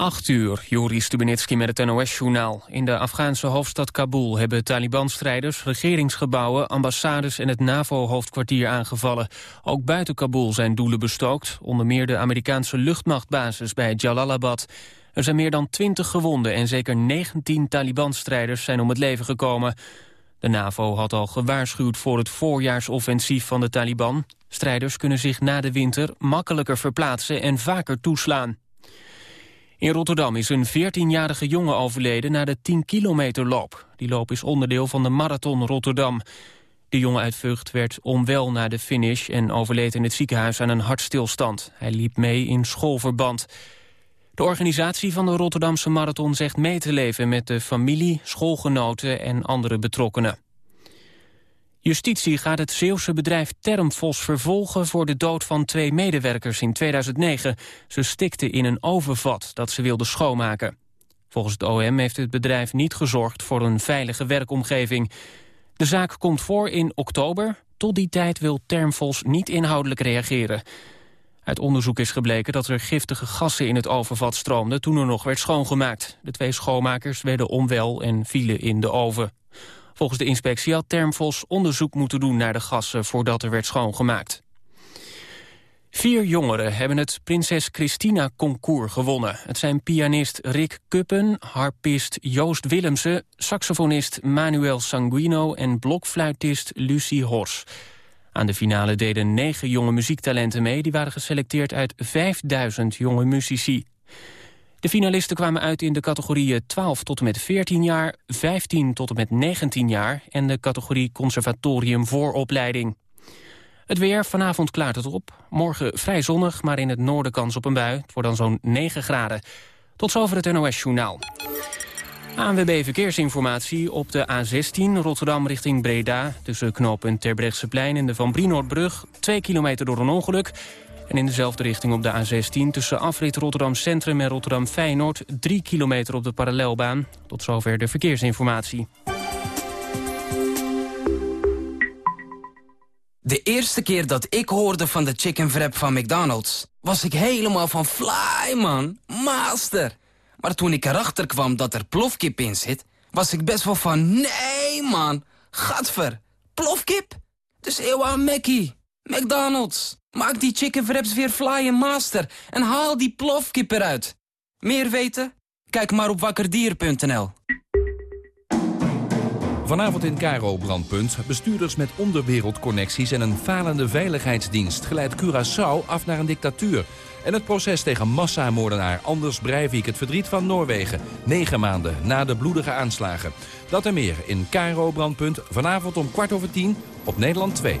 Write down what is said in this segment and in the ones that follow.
8 uur, Juri Stubenitski met het NOS-journaal. In de Afghaanse hoofdstad Kabul hebben Taliban-strijders... regeringsgebouwen, ambassades en het NAVO-hoofdkwartier aangevallen. Ook buiten Kabul zijn doelen bestookt. Onder meer de Amerikaanse luchtmachtbasis bij Jalalabad. Er zijn meer dan 20 gewonden en zeker 19 Taliban-strijders zijn om het leven gekomen. De NAVO had al gewaarschuwd voor het voorjaarsoffensief van de Taliban. Strijders kunnen zich na de winter makkelijker verplaatsen en vaker toeslaan. In Rotterdam is een 14-jarige jongen overleden na de 10 kilometer loop. Die loop is onderdeel van de Marathon Rotterdam. De jongen uit Vught werd onwel na de finish en overleed in het ziekenhuis aan een hartstilstand. Hij liep mee in schoolverband. De organisatie van de Rotterdamse Marathon zegt mee te leven met de familie, schoolgenoten en andere betrokkenen. Justitie gaat het Zeeuwse bedrijf Termfos vervolgen voor de dood van twee medewerkers in 2009. Ze stikten in een ovenvat dat ze wilden schoonmaken. Volgens het OM heeft het bedrijf niet gezorgd voor een veilige werkomgeving. De zaak komt voor in oktober. Tot die tijd wil Termfos niet inhoudelijk reageren. Uit onderzoek is gebleken dat er giftige gassen in het ovenvat stroomden toen er nog werd schoongemaakt. De twee schoonmakers werden onwel en vielen in de oven. Volgens de inspectie had Termfos onderzoek moeten doen naar de gassen voordat er werd schoongemaakt. Vier jongeren hebben het Prinses Christina Concours gewonnen. Het zijn pianist Rick Kuppen, harpist Joost Willemsen... saxofonist Manuel Sanguino en blokfluitist Lucie Hors. Aan de finale deden negen jonge muziektalenten mee... die waren geselecteerd uit 5000 jonge muzici. De finalisten kwamen uit in de categorieën 12 tot en met 14 jaar... 15 tot en met 19 jaar en de categorie conservatorium vooropleiding. Het weer, vanavond klaart het op. Morgen vrij zonnig, maar in het noorden kans op een bui. Het wordt dan zo'n 9 graden. Tot zover het NOS-journaal. ANWB Verkeersinformatie op de A16 Rotterdam richting Breda... tussen knooppunt Terbrechtseplein en de Van Brienoordbrug... 2 kilometer door een ongeluk. En in dezelfde richting op de A16 tussen afrit Rotterdam Centrum en Rotterdam Feyenoord... 3 kilometer op de parallelbaan. Tot zover de verkeersinformatie. De eerste keer dat ik hoorde van de chicken wrap van McDonald's... was ik helemaal van fly, man. Master. Maar toen ik erachter kwam dat er plofkip in zit... was ik best wel van, nee man, gadver, plofkip? Dus eeuw aan Mackie, McDonald's. Maak die chicken wraps weer fly en master en haal die plofkip eruit. Meer weten? Kijk maar op wakkerdier.nl. Vanavond in Cairo Brandpunt. Bestuurders met onderwereldconnecties en een falende veiligheidsdienst... geleidt Curaçao af naar een dictatuur. En het proces tegen massamoordenaar Anders Breivik, het verdriet van Noorwegen. Negen maanden na de bloedige aanslagen. Dat en meer in Cairo Brandpunt. Vanavond om kwart over tien op Nederland 2.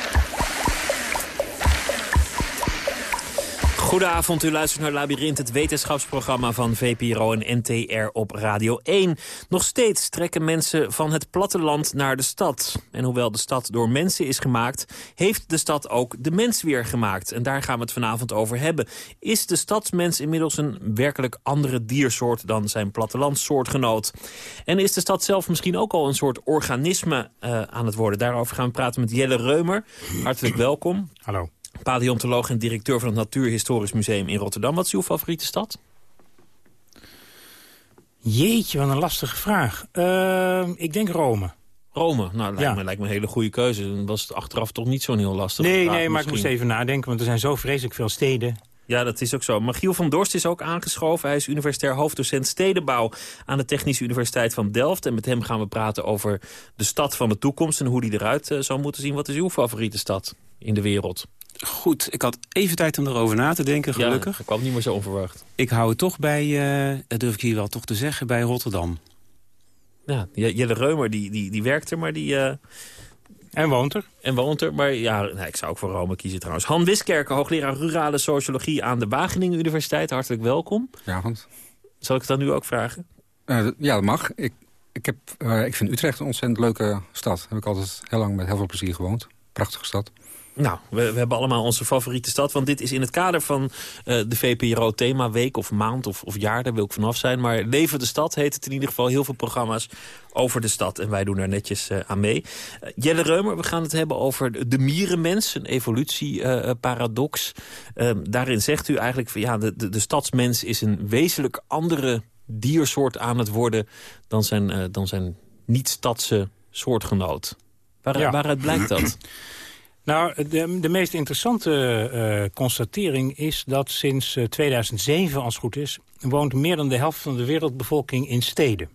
Goedenavond, u luistert naar Labyrinth, het wetenschapsprogramma van VPRO en NTR op Radio 1. Nog steeds trekken mensen van het platteland naar de stad. En hoewel de stad door mensen is gemaakt, heeft de stad ook de mens weer gemaakt. En daar gaan we het vanavond over hebben. Is de stadsmens inmiddels een werkelijk andere diersoort dan zijn plattelandssoortgenoot? En is de stad zelf misschien ook al een soort organisme uh, aan het worden? Daarover gaan we praten met Jelle Reumer. Hartelijk welkom. Hallo paleontoloog en directeur van het Natuurhistorisch Museum in Rotterdam. Wat is uw favoriete stad? Jeetje, wat een lastige vraag. Uh, ik denk Rome. Rome, nou, lijkt, Ja. me, lijkt me een hele goede keuze. Dan was het achteraf toch niet zo'n heel lastig. Nee, nee, maar ik moest even nadenken, want er zijn zo vreselijk veel steden. Ja, dat is ook zo. Magiel van Dorst is ook aangeschoven. Hij is universitair hoofddocent stedenbouw aan de Technische Universiteit van Delft. En met hem gaan we praten over de stad van de toekomst en hoe die eruit eh, zou moeten zien. Wat is uw favoriete stad in de wereld? Goed, ik had even tijd om erover na te denken, gelukkig. Ja, dat kwam niet meer zo onverwacht. Ik hou het toch bij, eh, dat durf ik hier wel toch te zeggen, bij Rotterdam. Ja, Je- Jelle Reumer die, die, die werkt er, maar die... eh, En woont er. En woont er, maar ja, nee, ik zou ook voor Rome kiezen trouwens. Han Wiskerken, hoogleraar rurale sociologie aan de Wageningen Universiteit. Hartelijk welkom. Goedenavond. Zal ik het dan nu ook vragen? Eh, ja, dat mag. Ik, ik, heb, eh, ik vind Utrecht een ontzettend leuke stad. Daar heb ik altijd heel lang met heel veel plezier gewoond. Prachtige stad. Nou, we, we, hebben allemaal onze favoriete stad. Want dit is in het kader van uh, de VPRO themaweek of maand of, of jaar. Daar wil ik vanaf zijn. Maar Leven de Stad heet het in ieder geval. Heel veel programma's over de stad. En wij doen daar netjes uh, aan mee. Uh, Jelle Reumer, we gaan het hebben over de mierenmens. Een evolutieparadox. daarin zegt u eigenlijk... Van, ja, de, de, de stadsmens is een wezenlijk andere diersoort aan het worden... dan zijn, dan zijn niet-stadse soortgenoot. Waar, ja. Waaruit blijkt dat? Nou, de, de meest interessante uh, constatering is dat sinds uh, 2007, als het goed is... woont meer dan de helft van de wereldbevolking in steden.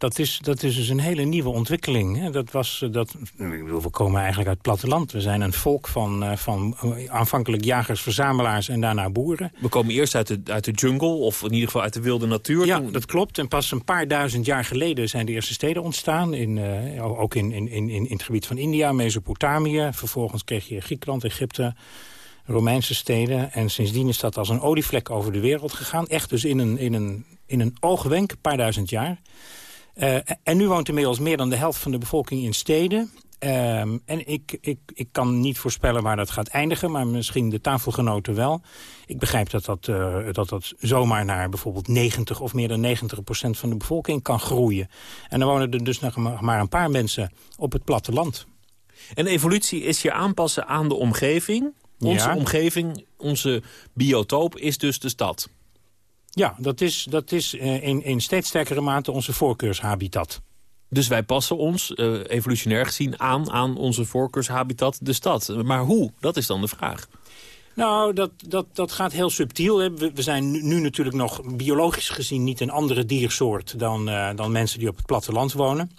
Dat is, dat is dus een hele nieuwe ontwikkeling. Hè. Dat was, eh, dat, we komen eigenlijk uit het platteland. We zijn een volk van, uh, van aanvankelijk jagers, verzamelaars en daarna boeren. We komen eerst uit de, uit de jungle, of in ieder geval uit de wilde natuur. Ja, dat klopt. En pas een paar duizend jaar geleden zijn de eerste steden ontstaan. In, uh, ook in, in, in, in het gebied van India, Mesopotamië. Vervolgens kreeg je Griekenland, Egypte... Romeinse steden. En sindsdien is dat als een olievlek over de wereld gegaan. Echt dus in een, in een, in een oogwenk, een paar duizend jaar. Uh, en nu woont inmiddels meer dan de helft van de bevolking in steden. Um, en ik, ik, ik kan niet voorspellen waar dat gaat eindigen, maar misschien de tafelgenoten wel. Ik begrijp dat dat, uh, dat, dat zomaar naar bijvoorbeeld 90 of meer dan 90 procent van de bevolking kan groeien. En dan wonen er dus nog maar een paar mensen op het platteland. En evolutie is je aanpassen aan de omgeving. Onze ja. omgeving, onze biotoop is dus de stad. Ja, dat is, dat is uh, in, in steeds sterkere mate onze voorkeurshabitat. Dus wij passen ons, uh, evolutionair gezien, aan aan onze voorkeurshabitat, de stad. Maar hoe? Dat is dan de vraag. Nou, dat, dat, dat gaat heel subtiel. Hè. We, we, zijn nu, nu, natuurlijk nog biologisch gezien niet een andere diersoort... dan, uh, dan mensen die op het platteland wonen.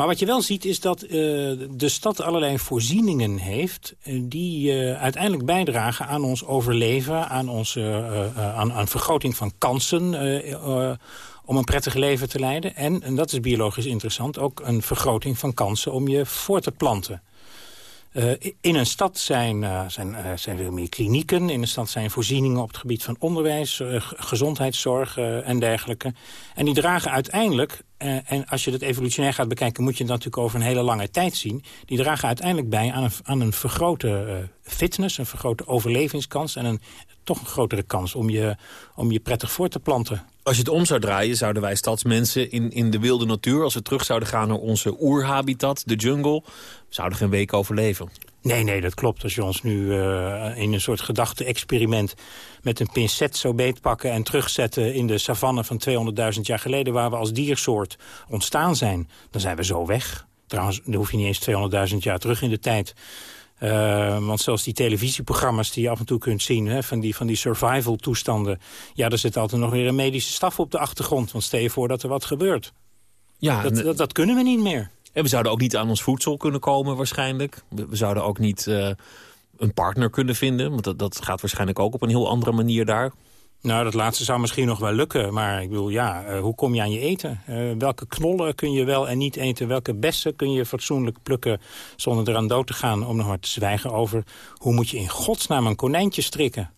Maar wat je wel ziet is dat uh, de stad allerlei voorzieningen heeft... Uh, die uh, uiteindelijk bijdragen aan ons overleven... aan, onze, aan, aan vergroting van kansen om een prettig leven te leiden. En, en dat is biologisch interessant, ook een vergroting van kansen om je voor te planten. In een stad zijn, uh, zijn, zijn er meer klinieken. In een stad zijn voorzieningen op het gebied van onderwijs, gezondheidszorg en dergelijke. En die dragen uiteindelijk, en als je dat evolutionair gaat bekijken... moet je het natuurlijk over een hele lange tijd zien... die dragen uiteindelijk bij aan een, aan een vergrote fitness, een vergrote overlevingskans... en een toch een grotere kans om je, om je prettig voor te planten. Als je het om zou draaien, zouden wij stadsmensen in, in de wilde natuur... als we terug zouden gaan naar onze oerhabitat, de jungle... zouden geen week overleven. Nee, nee, dat klopt. Als je ons nu uh, in een soort gedachte-experiment... met een pincet zo beetpakken en terugzetten in de savanne van 200.000 jaar geleden... waar we als diersoort ontstaan zijn, dan zijn we zo weg. Trouwens, dan hoef je niet eens 200.000 jaar terug in de tijd... Uh, want zelfs die televisieprogramma's die je af en toe kunt zien... Hè, van die, van die survival toestanden... ja, er zit altijd nog weer een medische staf op de achtergrond. Want stel je voor dat er wat gebeurt. Ja, dat, dat, dat kunnen we niet meer. En we zouden ook niet aan ons voedsel kunnen komen waarschijnlijk. We, we zouden ook niet uh, een partner kunnen vinden. Want dat, dat gaat waarschijnlijk ook op een heel andere manier daar. Nou, dat laatste zou misschien nog wel lukken. Maar ik bedoel, ja, uh, hoe kom je aan je eten? Uh, welke knollen kun je wel en niet eten? Welke bessen kun je fatsoenlijk plukken zonder eraan dood te gaan? Om nog maar te zwijgen over hoe moet je in godsnaam een konijntje strikken?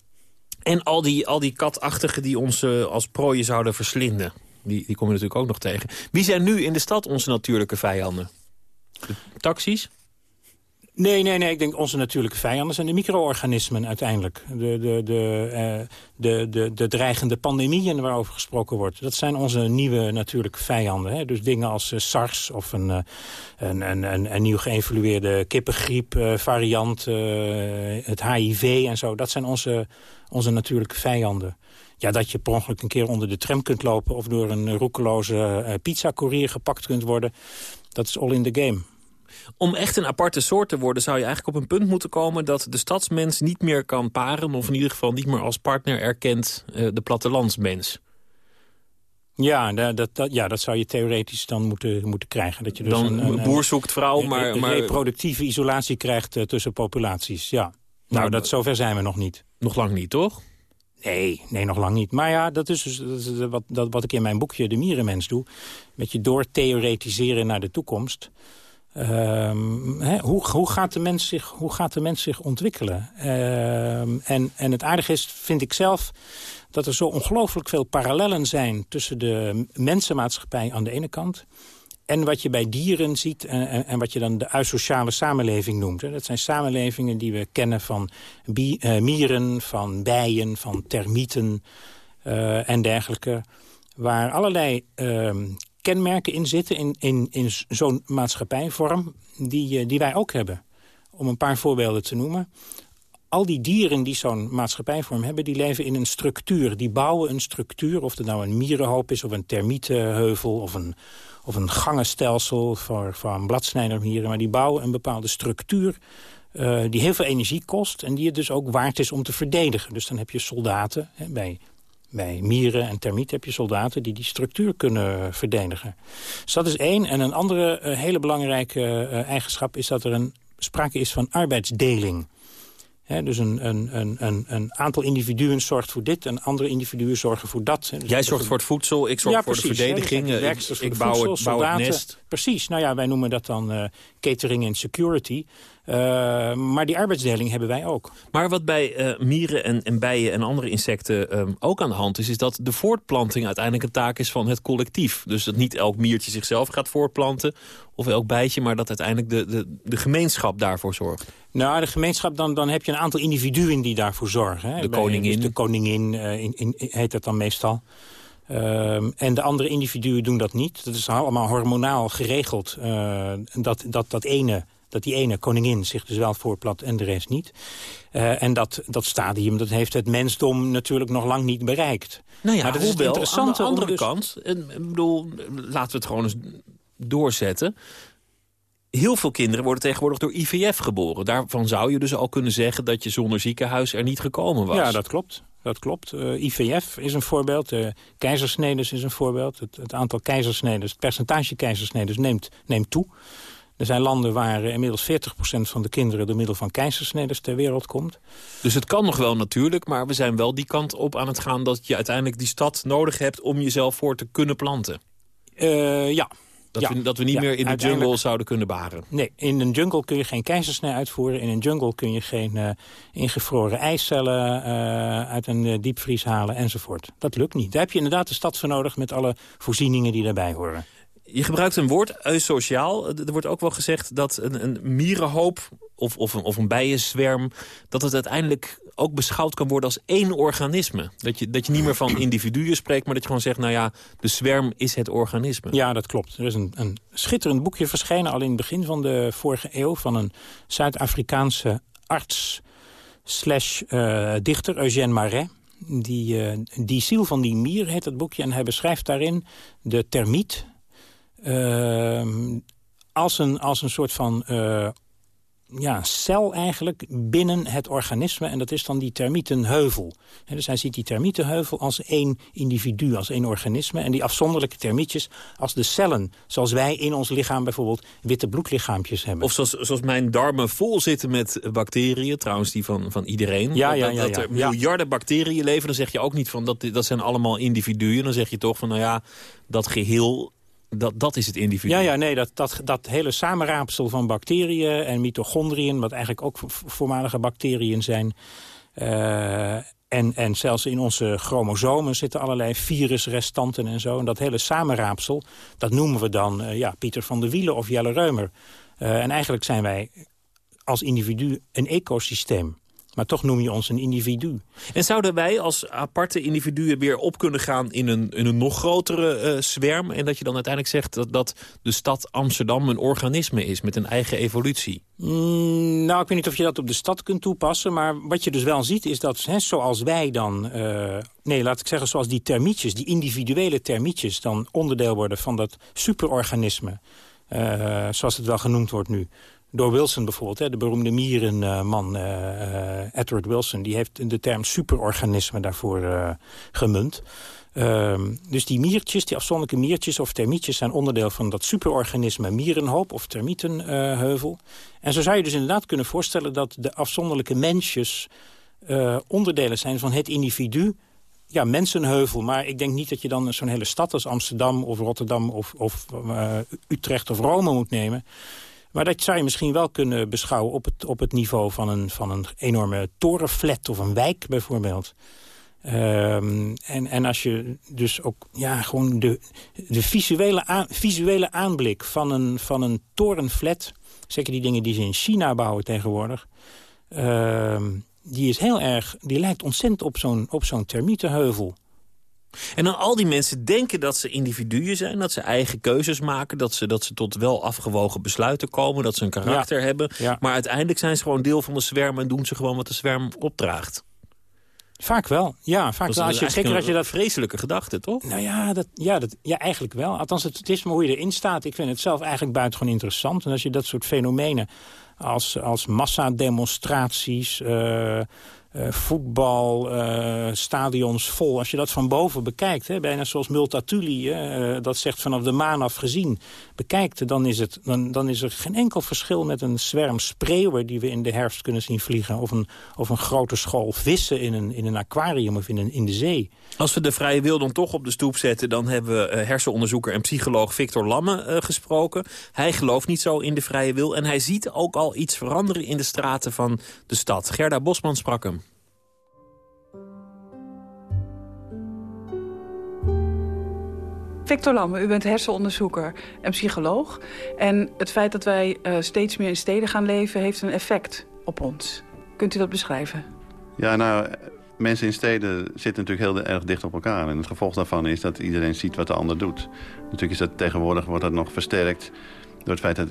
En al die, al die katachtigen die ons uh, als prooien zouden verslinden. Die, die kom je natuurlijk ook nog tegen. Wie zijn nu in de stad onze natuurlijke vijanden? De taxis? Nee, nee, nee. Ik denk onze natuurlijke vijanden zijn de micro-organismen uiteindelijk. De, de, de, uh, de, de, de dreigende pandemieën waarover gesproken wordt. Dat zijn onze nieuwe natuurlijke vijanden. Hè? Dus dingen als uh, SARS of een, uh, een, een, een, een, nieuw geëvolueerde kippengriep variant, het HIV en zo. Dat zijn onze, onze natuurlijke vijanden. Ja, dat je per ongeluk een keer onder de tram kunt lopen... of door een roekeloze pizzacourier gepakt kunt worden... dat is all in the game. Om echt een aparte soort te worden zou je eigenlijk op een punt moeten komen... dat de stadsmens niet meer kan paren... of in ieder geval niet meer als partner erkent uh, de plattelandsmens. Ja dat, dat, ja, dat zou je theoretisch dan moeten, moeten krijgen. Dat je dus dan een, een, boer zoekt vrouw, maar... Maar... reproductieve isolatie krijgt uh, tussen populaties, ja. Nou, nou dat, zover zijn we nog niet. Nog lang niet, toch? Nee, nee, nog lang niet. Maar ja, dat is dus is wat, dat, wat ik in mijn boekje De Mierenmens doe. Met je doortheoretiseren naar de toekomst. Hè, hoe, hoe, gaat de mens zich, hoe gaat de mens zich ontwikkelen? Um, en, en het aardige is, vind ik zelf, dat er zo ongelooflijk veel parallellen zijn... tussen de mensenmaatschappij aan de ene kant... en wat je bij dieren ziet en, en, en, wat je dan de asociale samenleving noemt. Hè. Dat zijn samenlevingen die we kennen van uh, mieren, van bijen, van termieten en dergelijke. Waar allerlei uh, kenmerken in zitten in, in, in zo'n maatschappijvorm die, die wij ook hebben. Om een paar voorbeelden te noemen al die dieren die zo'n maatschappijvorm hebben... die leven in een structuur, die bouwen een structuur... of het nou een mierenhoop is, of een termietenheuvel... of een, of een gangenstelsel voor, voor bladsnijdermieren... maar die bouwen een bepaalde structuur... Uh, die heel veel energie kost en die het dus ook waard is om te verdedigen. Dus dan heb je soldaten, hè, bij, bij mieren en termieten heb je soldaten... die die structuur kunnen verdedigen. Dus dat is één. En een andere uh, hele belangrijke uh, eigenschap is dat er een sprake is van arbeidsdeling dus een, een, een, een, aantal individuen zorgt voor dit... en andere individuen zorgen voor dat. Dus Jij zorgt voor het voedsel, ik zorg voor de verdediging. He, ik, ik bouw, voedsel, het, bouw het nest. Precies, nou ja, wij noemen dat dan uh, catering en security. Uh, maar die arbeidsdeling hebben wij ook. Maar wat bij uh, mieren en, en, bijen en andere insecten um, ook aan de hand is... is dat de voortplanting uiteindelijk een taak is van het collectief. Dus dat niet elk miertje zichzelf gaat voortplanten of elk bijtje... maar dat uiteindelijk de, de, de gemeenschap daarvoor zorgt. Nou, de gemeenschap, dan, dan heb je een aantal individuen die daarvoor zorgen. Hè. De koningin. Dus de koningin uh, in, in, heet dat dan meestal. Uh, en de andere individuen doen dat niet. Dat is allemaal hormonaal geregeld. Dat, dat, dat, ene, dat die ene koningin zich dus wel voorplat en de rest niet. Uh, en dat, dat stadium dat heeft het mensdom natuurlijk nog lang niet bereikt. Nou ja, maar dat is interessant. Aan de andere dus... kant, ik bedoel, laten we het gewoon eens doorzetten heel veel kinderen worden tegenwoordig door IVF geboren. Daarvan zou je dus al kunnen zeggen dat je zonder ziekenhuis er niet gekomen was. Ja, dat klopt. Dat klopt. Uh, IVF is een voorbeeld. Uh, keizersnedes is een voorbeeld. Het, het, aantal keizersnedes, het percentage keizersnedes neemt, neemt toe. Er zijn landen waar inmiddels 40% van de kinderen... door middel van keizersnedes ter wereld komt. Dus het kan nog wel natuurlijk, maar we zijn wel die kant op aan het gaan... dat je uiteindelijk die stad nodig hebt om jezelf voor te kunnen planten. ja, dat, we, dat we niet meer in de jungle zouden kunnen baren. Nee, in een jungle kun je geen keizersnee uitvoeren. In een jungle kun je geen uh, ingevroren eicellen uh, uit een diepvries halen enzovoort. Dat lukt niet. Daar heb je inderdaad de stad voor nodig met alle voorzieningen die daarbij horen. Je gebruikt een woord, eusociaal. Er wordt ook wel gezegd dat een, een mierenhoop of, of, een, of een bijenzwerm... dat het uiteindelijk ook beschouwd kan worden als één organisme. Dat je, dat je niet meer van individuen spreekt, maar dat je gewoon zegt... nou ja, de zwerm is het organisme. Ja, dat klopt. Er is een, een schitterend boekje verschenen al in het begin van de vorige eeuw... van een Zuid-Afrikaanse arts slash uh, dichter, Eugène Marais... Die, uh, die ziel van die mier heet het boekje. En hij beschrijft daarin de termiet... Uh, als, een, als een soort van uh, ja, cel eigenlijk binnen het organisme. En dat is dan die termietenheuvel. dus hij ziet die termietenheuvel als één individu, als één organisme. En die afzonderlijke termietjes als de cellen. Zoals wij in ons lichaam bijvoorbeeld witte bloedlichaampjes hebben. Of zoals, zoals mijn darmen vol zitten met bacteriën. Trouwens die van, van iedereen. Ja, ja, ja, dat, er miljarden bacteriën leven. Dan zeg je ook niet van dat, dat zijn allemaal individuen. Dan zeg je toch van nou ja, dat geheel dat, dat is het individu. Ja, ja nee, dat, dat, dat hele samenraapsel van bacteriën en mitochondriën... wat eigenlijk ook voormalige bacteriën zijn... Uh, en, en zelfs in onze chromosomen zitten allerlei virusrestanten en zo. En dat hele samenraapsel, dat noemen we dan uh, ja, Pieter van der Wielen of Jelle Reumer. Uh, en eigenlijk zijn wij als individu een ecosysteem. Maar toch noem je ons een individu. En zouden wij als aparte individuen weer op kunnen gaan in een, in een nog grotere uh, zwerm? En dat je dan uiteindelijk zegt dat, dat de stad Amsterdam een organisme is met een eigen evolutie? Mm, nou, ik weet niet of je dat op de stad kunt toepassen. Maar wat je dus wel ziet is dat hè, zoals wij dan... Uh, nee, laat ik zeggen zoals die termietjes, die individuele termietjes... dan onderdeel worden van dat superorganisme. Uh, zoals het wel genoemd wordt nu door Wilson bijvoorbeeld, hè, de beroemde mierenman uh, Edward Wilson... die heeft de term superorganisme daarvoor uh, gemunt. Um, dus die miertjes, die afzonderlijke miertjes of termietjes... zijn onderdeel van dat superorganisme mierenhoop of termietenheuvel. en zo zou je dus inderdaad kunnen voorstellen... dat de afzonderlijke mensjes onderdelen zijn van het individu ja, mensenheuvel. Maar ik denk niet dat je dan zo'n hele stad als Amsterdam of Rotterdam of, of Utrecht of Rome moet nemen. Maar dat zou je misschien wel kunnen beschouwen op het, op het niveau van een, van een enorme torenflat of een wijk bijvoorbeeld. Ehm, en, en als je dus ook ja, gewoon de, de visuele, visuele aanblik van een, van een torenflat... zeker die dingen die ze in China bouwen tegenwoordig... Ehm, die, is heel erg, die lijkt ontzettend op zo'n zo'n termietenheuvel. En dan al die mensen denken dat ze individuen zijn, dat ze eigen keuzes maken... dat ze, dat ze tot wel afgewogen besluiten komen, dat ze een karakter hebben. Maar uiteindelijk zijn ze gewoon deel van de zwerm... en doen ze gewoon wat de zwerm opdraagt. Vaak wel, ja. Vaak wel. Als je, zeker als je dat vreselijke gedachte, toch? Nou ja, dat, ja, dat, ja eigenlijk wel. Althans, het, het is maar hoe je erin staat. Ik vind het zelf eigenlijk buitengewoon interessant. En als je dat soort fenomenen als, als massademonstraties... Uh, uh, voetbal, uh, stadions vol. Als je dat van boven bekijkt, hè, bijna zoals Multatuli, uh, dat zegt vanaf de maan af gezien, bekijkt, dan is, het, dan, dan is er geen enkel verschil met een zwerm spreeuwen die we in de herfst kunnen zien vliegen. Of een, of een grote school vissen in een, in een aquarium of in, een, in de zee. Als we de vrije wil dan toch op de stoep zetten, dan hebben we hersenonderzoeker en psycholoog Victor Lamme gesproken. Hij gelooft niet zo in de vrije wil en hij ziet ook al iets veranderen in de straten van de stad. Gerda Bosman sprak hem. Victor u bent hersenonderzoeker en psycholoog. En het feit dat wij uh, steeds meer in steden gaan leven... heeft een effect op ons. Kunt u dat beschrijven? Ja, nou, mensen in steden zitten natuurlijk heel erg dicht op elkaar. En het gevolg daarvan is dat iedereen ziet wat de ander doet. Natuurlijk is dat tegenwoordig wordt dat nog versterkt door het feit dat,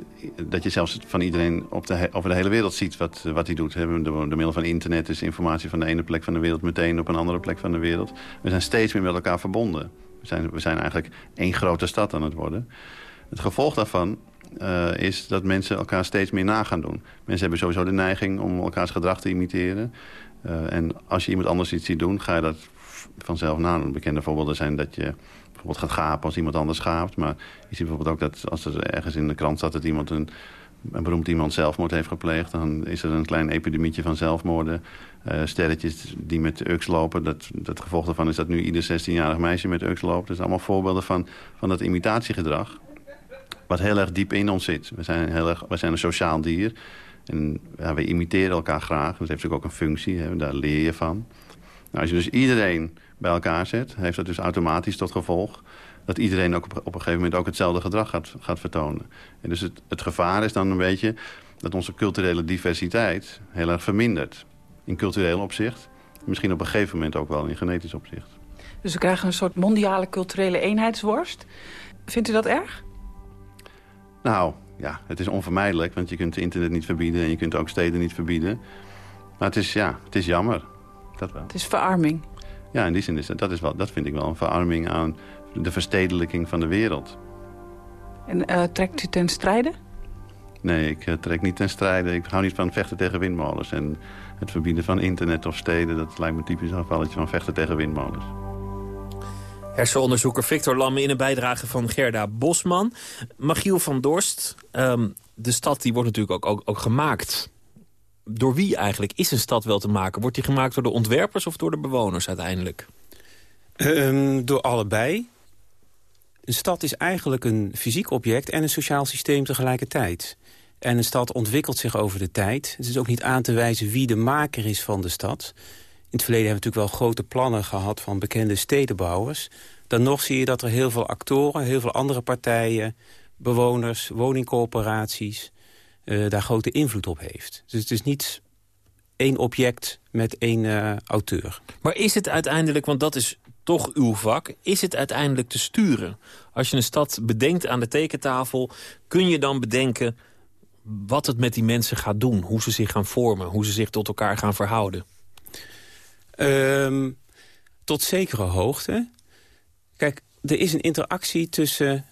dat je zelfs van iedereen op de, over de hele wereld ziet wat, wat hij doet. Door, door middel van internet is informatie van de ene plek van de wereld meteen op een andere plek van de wereld. We zijn steeds meer met elkaar verbonden. We zijn, we zijn eigenlijk één grote stad aan het worden. Het gevolg daarvan uh, is dat mensen elkaar steeds meer na gaan doen. Mensen hebben sowieso de neiging om elkaars gedrag te imiteren. Uh, en als je iemand anders iets ziet doen, ga je dat vanzelf nadoen. Bekende voorbeelden zijn dat je bijvoorbeeld gaat gapen als iemand anders gaapt. Maar je ziet bijvoorbeeld ook dat als er ergens in de krant staat... dat iemand een, een beroemd iemand zelfmoord heeft gepleegd... dan is er een klein epidemietje van zelfmoorden. Uh, sterretjes die met UX lopen. Dat, dat gevolg daarvan is dat nu ieder 16-jarig meisje met UX loopt. Dat zijn allemaal voorbeelden van, van dat imitatiegedrag. Wat heel erg diep in ons zit. We zijn, heel erg, we zijn een sociaal dier. En ja, we imiteren elkaar graag. Dat heeft natuurlijk ook een functie. Hè, daar leer je van. Nou, als je dus iedereen bij elkaar zet... heeft dat dus automatisch tot gevolg... dat iedereen ook op, op een gegeven moment ook hetzelfde gedrag gaat, gaat vertonen. En dus het, het gevaar is dan een beetje dat onze culturele diversiteit heel erg vermindert in cultureel opzicht. Misschien op een gegeven moment ook wel in genetisch opzicht. Dus we krijgen een soort mondiale culturele eenheidsworst. Vindt u dat erg? Nou, ja, het is onvermijdelijk, want je kunt internet niet verbieden... en je kunt ook steden niet verbieden. Maar het is, ja, het is jammer. Dat wel. Het is verarming. Ja, in die zin is dat, dat, is wel, dat vind ik wel een verarming aan de verstedelijking van de wereld. En uh, trekt u ten strijde? Nee, ik uh, trek niet ten strijde. Ik hou niet van vechten tegen windmolens. En het verbieden van internet of steden... dat lijkt me typisch een gevalletje van vechten tegen windmolens. Hersenonderzoeker Victor Lamme in een bijdrage van Gerda Bosman. Magiel van Dorst, um, de stad die wordt natuurlijk ook, ook, ook gemaakt. Door wie eigenlijk is een stad wel te maken? Wordt die gemaakt door de ontwerpers of door de bewoners uiteindelijk? Um, door allebei. Een stad is eigenlijk een fysiek object en een sociaal systeem tegelijkertijd. En een stad ontwikkelt zich over de tijd. Het is ook niet aan te wijzen wie de maker is van de stad. In het verleden hebben we natuurlijk wel grote plannen gehad van bekende stedenbouwers. Dan nog zie je dat er heel veel actoren, heel veel andere partijen... bewoners, woningcorporaties, uh, daar grote invloed op heeft. Dus het is niet één object met één uh, auteur. Maar is het uiteindelijk, want dat is toch uw vak... is het uiteindelijk te sturen? Als je een stad bedenkt aan de tekentafel... kun je dan bedenken wat het met die mensen gaat doen. Hoe ze zich gaan vormen, hoe ze zich tot elkaar gaan verhouden. Um, tot zekere hoogte. Kijk, er is een interactie tussen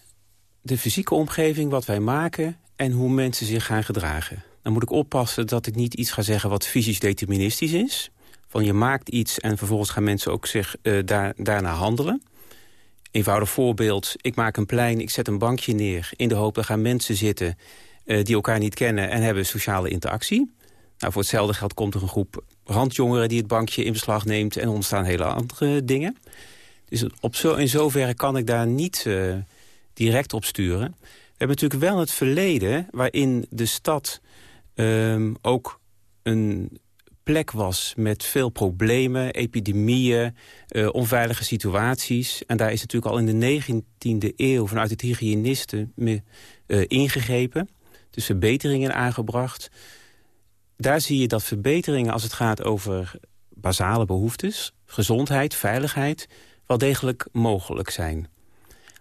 de fysieke omgeving, wat wij maken... en hoe mensen zich gaan gedragen. Dan moet ik oppassen dat ik niet iets ga zeggen wat fysisch deterministisch is. Van je maakt iets en vervolgens gaan mensen ook zich uh, daar, daarna handelen. Eenvoudig voorbeeld, ik maak een plein, ik zet een bankje neer... in de hoop dat gaan mensen zitten uh, die elkaar niet kennen en hebben sociale interactie. Nou, voor hetzelfde geld komt er een groep randjongeren die het bankje in beslag neemt... en ontstaan hele andere dingen. Dus op zo, in zoverre kan ik daar niet uh, direct op sturen. We hebben natuurlijk wel het verleden waarin de stad um, ook een plek was met veel problemen, epidemieën, uh, onveilige situaties. En daar is natuurlijk al in de 19e eeuw vanuit het hygiënisten mee, uh, ingegrepen. Dus verbeteringen aangebracht. Daar zie je dat verbeteringen als het gaat over basale behoeftes... gezondheid, veiligheid, wel degelijk mogelijk zijn.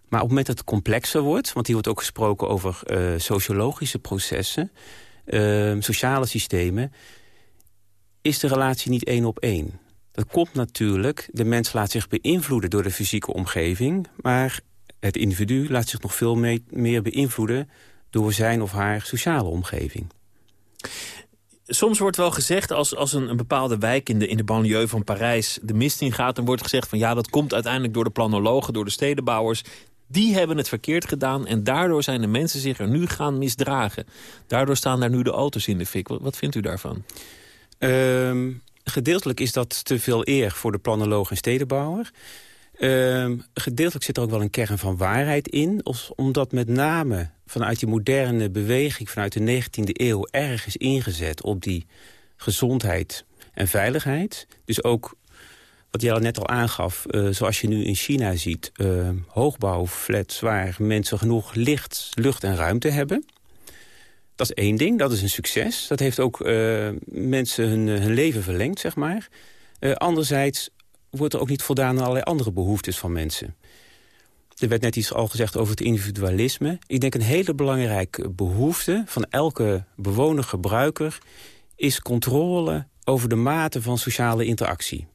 Maar op het moment dat het complexer wordt... want hier wordt ook gesproken over uh, sociologische processen... Uh, sociale systemen... is de relatie niet één op één. Dat komt natuurlijk, de mens laat zich beïnvloeden door de fysieke omgeving... maar het individu laat zich nog veel mee, meer beïnvloeden... door zijn of haar sociale omgeving. Soms wordt wel gezegd, als, als een, een bepaalde wijk in de, in de banlieue van Parijs de mist in gaat... dan wordt gezegd van ja, dat komt uiteindelijk door de planologen, door de stedenbouwers. Die hebben het verkeerd gedaan en daardoor zijn de mensen zich er nu gaan misdragen. Daardoor staan daar nu de auto's in de fik. Wat vindt u daarvan? Um, gedeeltelijk is dat te veel eer voor de planoloog en stedenbouwer. Um, gedeeltelijk zit er ook wel een kern van waarheid in. Omdat met name vanuit die moderne beweging vanuit de 19e eeuw... erg is ingezet op die gezondheid en veiligheid. Dus ook wat jij al net al aangaf, uh, zoals je nu in China ziet... Uh, hoogbouw, flats waar mensen genoeg licht, lucht en ruimte hebben. Dat is één ding, dat is een succes. Dat heeft ook uh, mensen hun, hun, leven verlengd, zeg maar. anderzijds wordt er ook niet voldaan aan allerlei andere behoeftes van mensen. Er werd net iets al gezegd over het individualisme. Ik denk een hele belangrijke behoefte van elke bewoner, gebruiker... is controle over de mate van sociale interactie.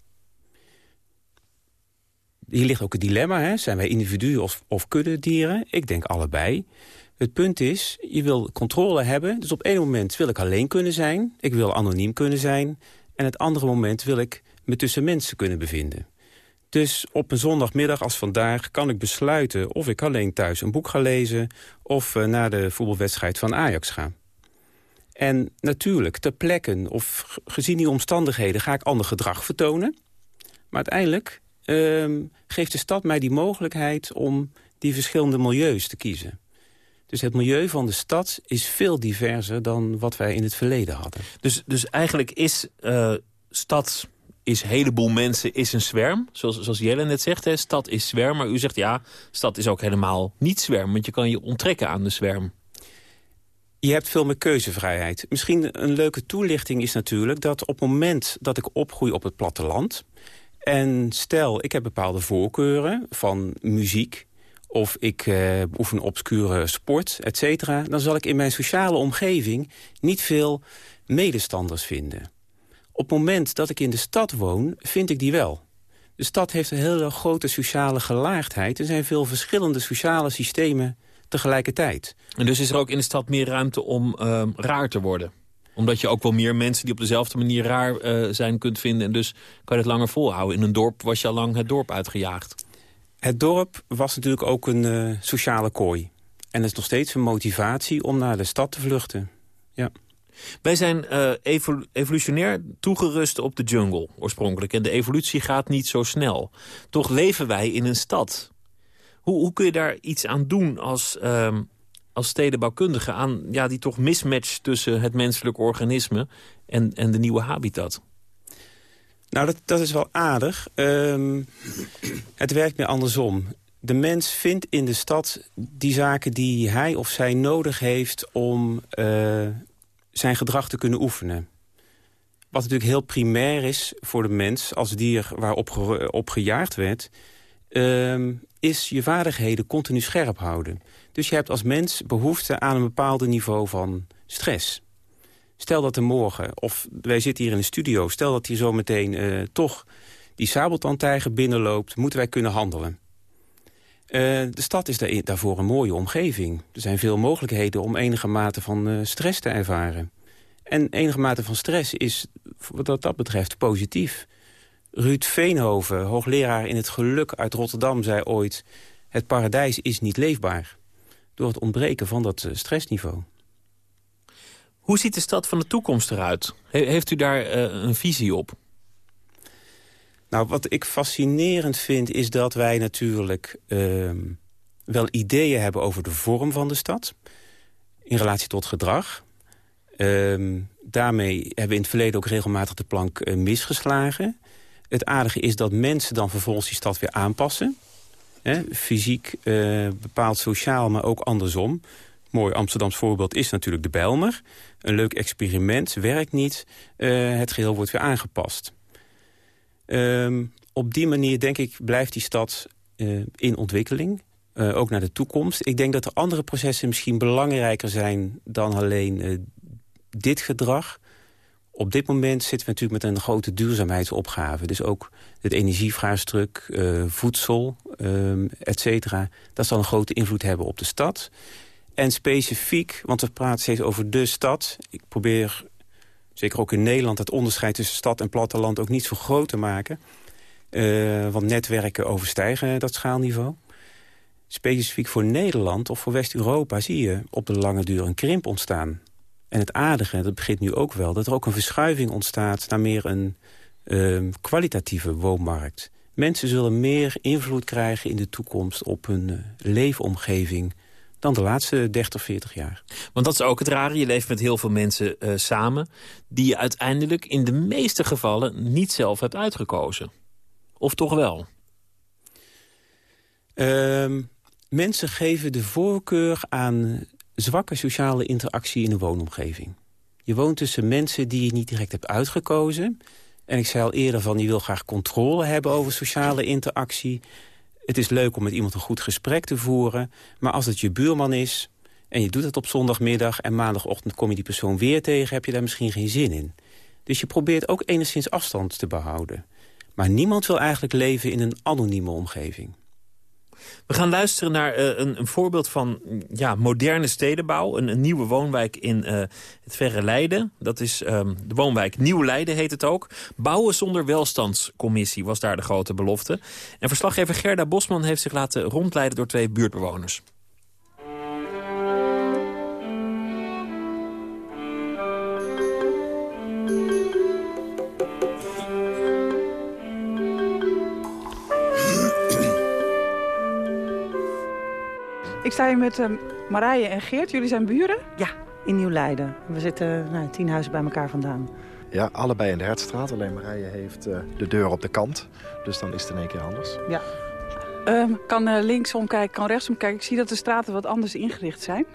Hier ligt ook het dilemma, hè? zijn wij individuen of, of kuddedieren? Ik denk allebei. Het punt is, je wil controle hebben. Dus op één moment wil ik alleen kunnen zijn. Ik wil anoniem kunnen zijn. En het andere moment wil ik me tussen mensen kunnen bevinden. Dus op een zondagmiddag als vandaag kan ik besluiten... of ik alleen thuis een boek ga lezen... of uh, naar de voetbalwedstrijd van Ajax ga. En natuurlijk, ter plekke of gezien die omstandigheden... ga ik ander gedrag vertonen. Maar uiteindelijk uh, geeft de stad mij die mogelijkheid... om die verschillende milieus te kiezen. Dus het milieu van de stad is veel diverser dan wat wij in het verleden hadden. Dus, dus eigenlijk is uh, stad is een heleboel mensen is een zwerm. Zoals, zoals Jelle net zegt, hè, stad is zwerm. Maar u zegt ja, stad is ook helemaal niet zwerm. Want je kan je onttrekken aan de zwerm. Je hebt veel meer keuzevrijheid. Misschien een leuke toelichting is natuurlijk dat op het moment dat ik opgroei op het platteland... en stel, ik heb bepaalde voorkeuren van muziek... of ik eh, oefen obscure sport, et cetera... dan zal ik in mijn sociale omgeving niet veel medestanders vinden. Op het moment dat ik in de stad woon, vind ik die wel. De stad heeft een hele grote sociale gelaagdheid. Er zijn veel verschillende sociale systemen tegelijkertijd. En dus is er ook in de stad meer ruimte om uh, raar te worden? Omdat je ook wel meer mensen die op dezelfde manier raar uh, zijn kunt vinden... en dus kan je het langer volhouden. In een dorp was je al lang het dorp uitgejaagd. Het dorp was natuurlijk ook een uh, sociale kooi. En het is nog steeds een motivatie om naar de stad te vluchten. Ja. Wij zijn uh, evolutionair toegerust op de jungle oorspronkelijk. En de evolutie gaat niet zo snel. Toch leven wij in een stad. Hoe, hoe kun je daar iets aan doen als, uh, als stedenbouwkundige... aan ja, die toch mismatch tussen het menselijk organisme en, en de nieuwe habitat? Nou, dat, dat is wel aardig. Um, het werkt meer andersom. De mens vindt in de stad die zaken die hij of zij nodig heeft... om uh, zijn gedrag te kunnen oefenen. Wat natuurlijk heel primair is voor de mens als dier waarop op gejaagd werd... Uh, is je vaardigheden continu scherp houden. Dus je hebt als mens behoefte aan een bepaald niveau van stress. Stel dat er morgen, of wij zitten hier in de studio... stel dat hier zo meteen uh, toch die sabeltandtijger binnenloopt... moeten wij kunnen handelen. Uh, de stad is daar, daarvoor een mooie omgeving. Er zijn veel mogelijkheden om enige mate van uh, stress te ervaren. En enige mate van stress is wat dat betreft positief. Ruud Veenhoven, hoogleraar in het geluk uit Rotterdam, zei ooit... het paradijs is niet leefbaar. Door het ontbreken van dat stressniveau. Hoe ziet de stad van de toekomst eruit? He heeft u daar een visie op? Nou, wat ik fascinerend vind is dat wij natuurlijk uh, wel ideeën hebben over de vorm van de stad. In relatie tot gedrag. Ehm, daarmee hebben we in het verleden ook regelmatig de plank eh, misgeslagen. Het aardige is dat mensen dan vervolgens die stad weer aanpassen. fysiek uh, bepaald sociaal, maar ook andersom. Mooi Amsterdams voorbeeld is natuurlijk de Bijlmer. Een leuk experiment, werkt niet. Uh, het geheel wordt weer aangepast. Ehm, op die manier, denk ik, blijft die stad in ontwikkeling. ook naar de toekomst. Ik denk dat er andere processen misschien belangrijker zijn... dan alleen dit gedrag op dit moment zitten we natuurlijk met een grote duurzaamheidsopgave. Dus ook het energievraagstuk, voedsel, um, et cetera. Dat zal een grote invloed hebben op de stad. En specifiek, want we praten steeds over de stad. Ik probeer, zeker ook in Nederland... het onderscheid tussen stad en platteland ook niet zo groot te maken. Uh, want netwerken overstijgen dat schaalniveau. Specifiek voor Nederland of voor West-Europa zie je op de lange duur een krimp ontstaan en het aardige, dat begint nu ook wel... dat er ook een verschuiving ontstaat naar meer een uh, kwalitatieve woonmarkt. Mensen zullen meer invloed krijgen in de toekomst op hun uh, leefomgeving dan de laatste 30, 40 jaar. Want dat is ook het rare. Je leeft met heel veel mensen uh, samen... die je uiteindelijk in de meeste gevallen niet zelf hebt uitgekozen. Of toch wel? Uh, mensen geven de voorkeur aan zwakke sociale interactie in een woonomgeving. Je woont tussen mensen die je niet direct hebt uitgekozen. En ik zei al eerder van, je wil graag controle hebben over sociale interactie. Het is leuk om met iemand een goed gesprek te voeren. Maar als het je buurman is en je doet het op zondagmiddag... en maandagochtend kom je die persoon weer tegen, heb je daar misschien geen zin in. Dus je probeert ook enigszins afstand te behouden. Maar niemand wil eigenlijk leven in een anonieme omgeving. We gaan luisteren naar uh, een, een, voorbeeld van ja, moderne stedenbouw. Een, nieuwe woonwijk in uh, het Verre Leiden. Dat is um, de woonwijk Nieuw Leiden heet het ook. Bouwen zonder welstandscommissie was daar de grote belofte. En verslaggever Gerda Bosman heeft zich laten rondleiden door twee buurtbewoners. Ik sta hier met uh, Marije en Geert. Jullie zijn buren? Ja, in Nieuw-Leiden. We zitten nou, tien huizen bij elkaar vandaan. Ja, allebei in de Hertstraat. Alleen Marije heeft uh, de deur op de kant. Dus dan is het in één keer anders. Ja. Um, kan uh, linksom kijken, kan rechtsom kijken. Ik zie dat de straten wat anders ingericht zijn.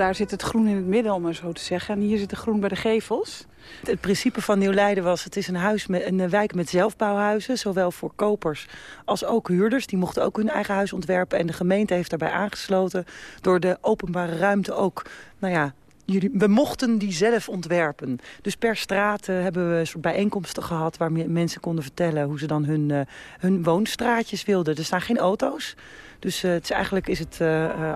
Daar zit het groen in het midden, om maar zo te zeggen. En hier zit het groen bij de gevels. Het principe van Nieuw-Leiden was, het is een, huis met, een wijk met zelfbouwhuizen. Zowel voor kopers als ook huurders. Die mochten ook hun eigen huis ontwerpen. En de gemeente heeft daarbij aangesloten door de openbare ruimte ook... Nou ja, we mochten die zelf ontwerpen. Dus per straat uh, hebben we een soort bijeenkomsten gehad... waar mensen konden vertellen hoe ze dan hun, uh, hun woonstraatjes wilden. Er staan geen auto's. Dus uh, het is eigenlijk is het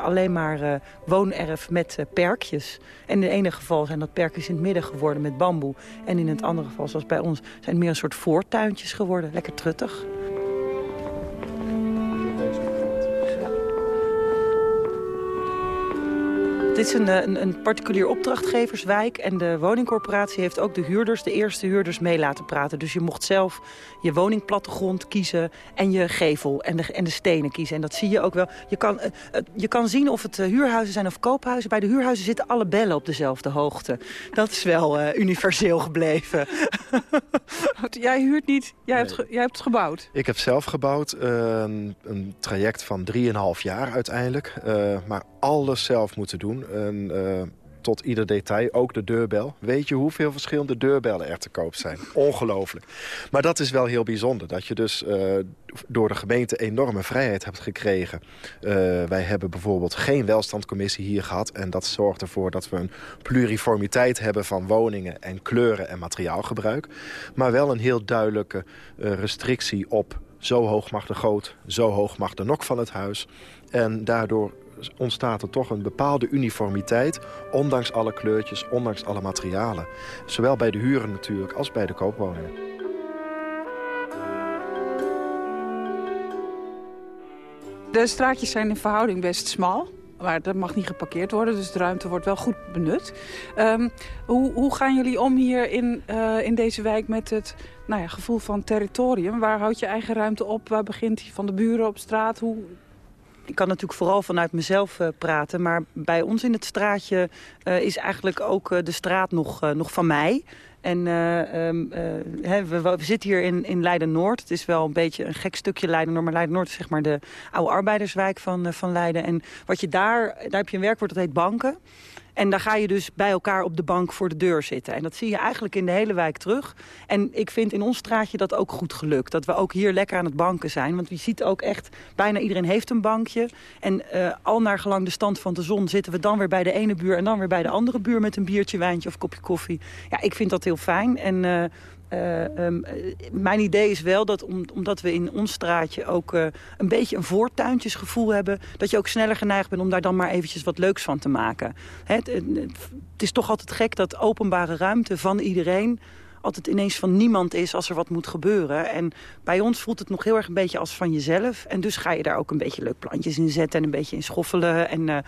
alleen maar woonerf met perkjes. En in het ene geval zijn dat perkjes in het midden geworden met bamboe. En in het andere geval, zoals bij ons, zijn het meer een soort voortuintjes geworden. Lekker truttig. Dit is een, een, een, particulier opdrachtgeverswijk. En de woningcorporatie heeft ook de huurders, de eerste huurders, mee laten praten. Dus je mocht zelf je woningplattegrond kiezen en je gevel en de, en de stenen kiezen. En dat zie je ook wel. Je kan, uh, je kan zien of het huurhuizen zijn of koophuizen. Bij de huurhuizen zitten alle bellen op dezelfde hoogte. Dat is wel uh, universeel gebleven. jij huurt niet, jij, nee. hebt, jij hebt het gebouwd. Ik heb zelf gebouwd. een traject van 3,5 jaar uiteindelijk. maar alles zelf moeten doen. En, uh, tot ieder detail, ook de deurbel. Weet je hoeveel verschillende deurbellen er te koop zijn? Ongelooflijk. Maar dat is wel heel bijzonder. Dat je dus uh, door de gemeente enorme vrijheid hebt gekregen. Uh, wij hebben bijvoorbeeld geen welstandcommissie hier gehad. En dat zorgt ervoor dat we een pluriformiteit hebben van woningen en kleuren en materiaalgebruik. Maar wel een heel duidelijke restrictie op zo hoog mag de goot, zo hoog mag de nok van het huis. En daardoor ontstaat er toch een bepaalde uniformiteit... ondanks alle kleurtjes, ondanks alle materialen. Zowel bij de huren natuurlijk als bij de koopwoningen. De straatjes zijn in verhouding best smal. Maar dat mag niet geparkeerd worden, dus de ruimte wordt wel goed benut. Um, hoe, hoe, gaan jullie om hier in, uh, in deze wijk met het nou ja, gevoel van territorium? Waar houd je eigen ruimte op? Waar begint hij van de buren op straat? Hoe, ik kan natuurlijk vooral vanuit mezelf uh, praten. Maar bij ons in het straatje uh, is eigenlijk ook uh, de straat nog, nog van mij. En we, we, zitten hier in, in Leiden-Noord. Het is wel een beetje een gek stukje Leiden-Noord. Maar Leiden-Noord is zeg maar de oude arbeiderswijk van, van Leiden. En wat je daar, daar heb je een werkwoord dat heet banken. En daar ga je dus bij elkaar op de bank voor de deur zitten. En dat zie je eigenlijk in de hele wijk terug. En ik vind in ons straatje dat ook goed gelukt. Dat we ook hier lekker aan het banken zijn. Want je ziet ook echt, bijna iedereen heeft een bankje. En uh, al naar gelang de stand van de zon zitten we dan weer bij de ene buur... en dan weer bij de andere buur met een biertje, wijntje of kopje koffie. Ja, ik vind dat heel fijn. En uh, um, mijn idee is wel dat om, omdat we in ons straatje ook uh, een beetje een voortuintjesgevoel hebben... dat je ook sneller geneigd bent om daar dan maar eventjes wat leuks van te maken. Het, het, het is toch altijd gek dat openbare ruimte van iedereen altijd ineens van niemand is als er wat moet gebeuren. En bij ons voelt het nog heel erg een beetje als van jezelf. En dus ga je daar ook een beetje leuk plantjes in zetten en een beetje in schoffelen. En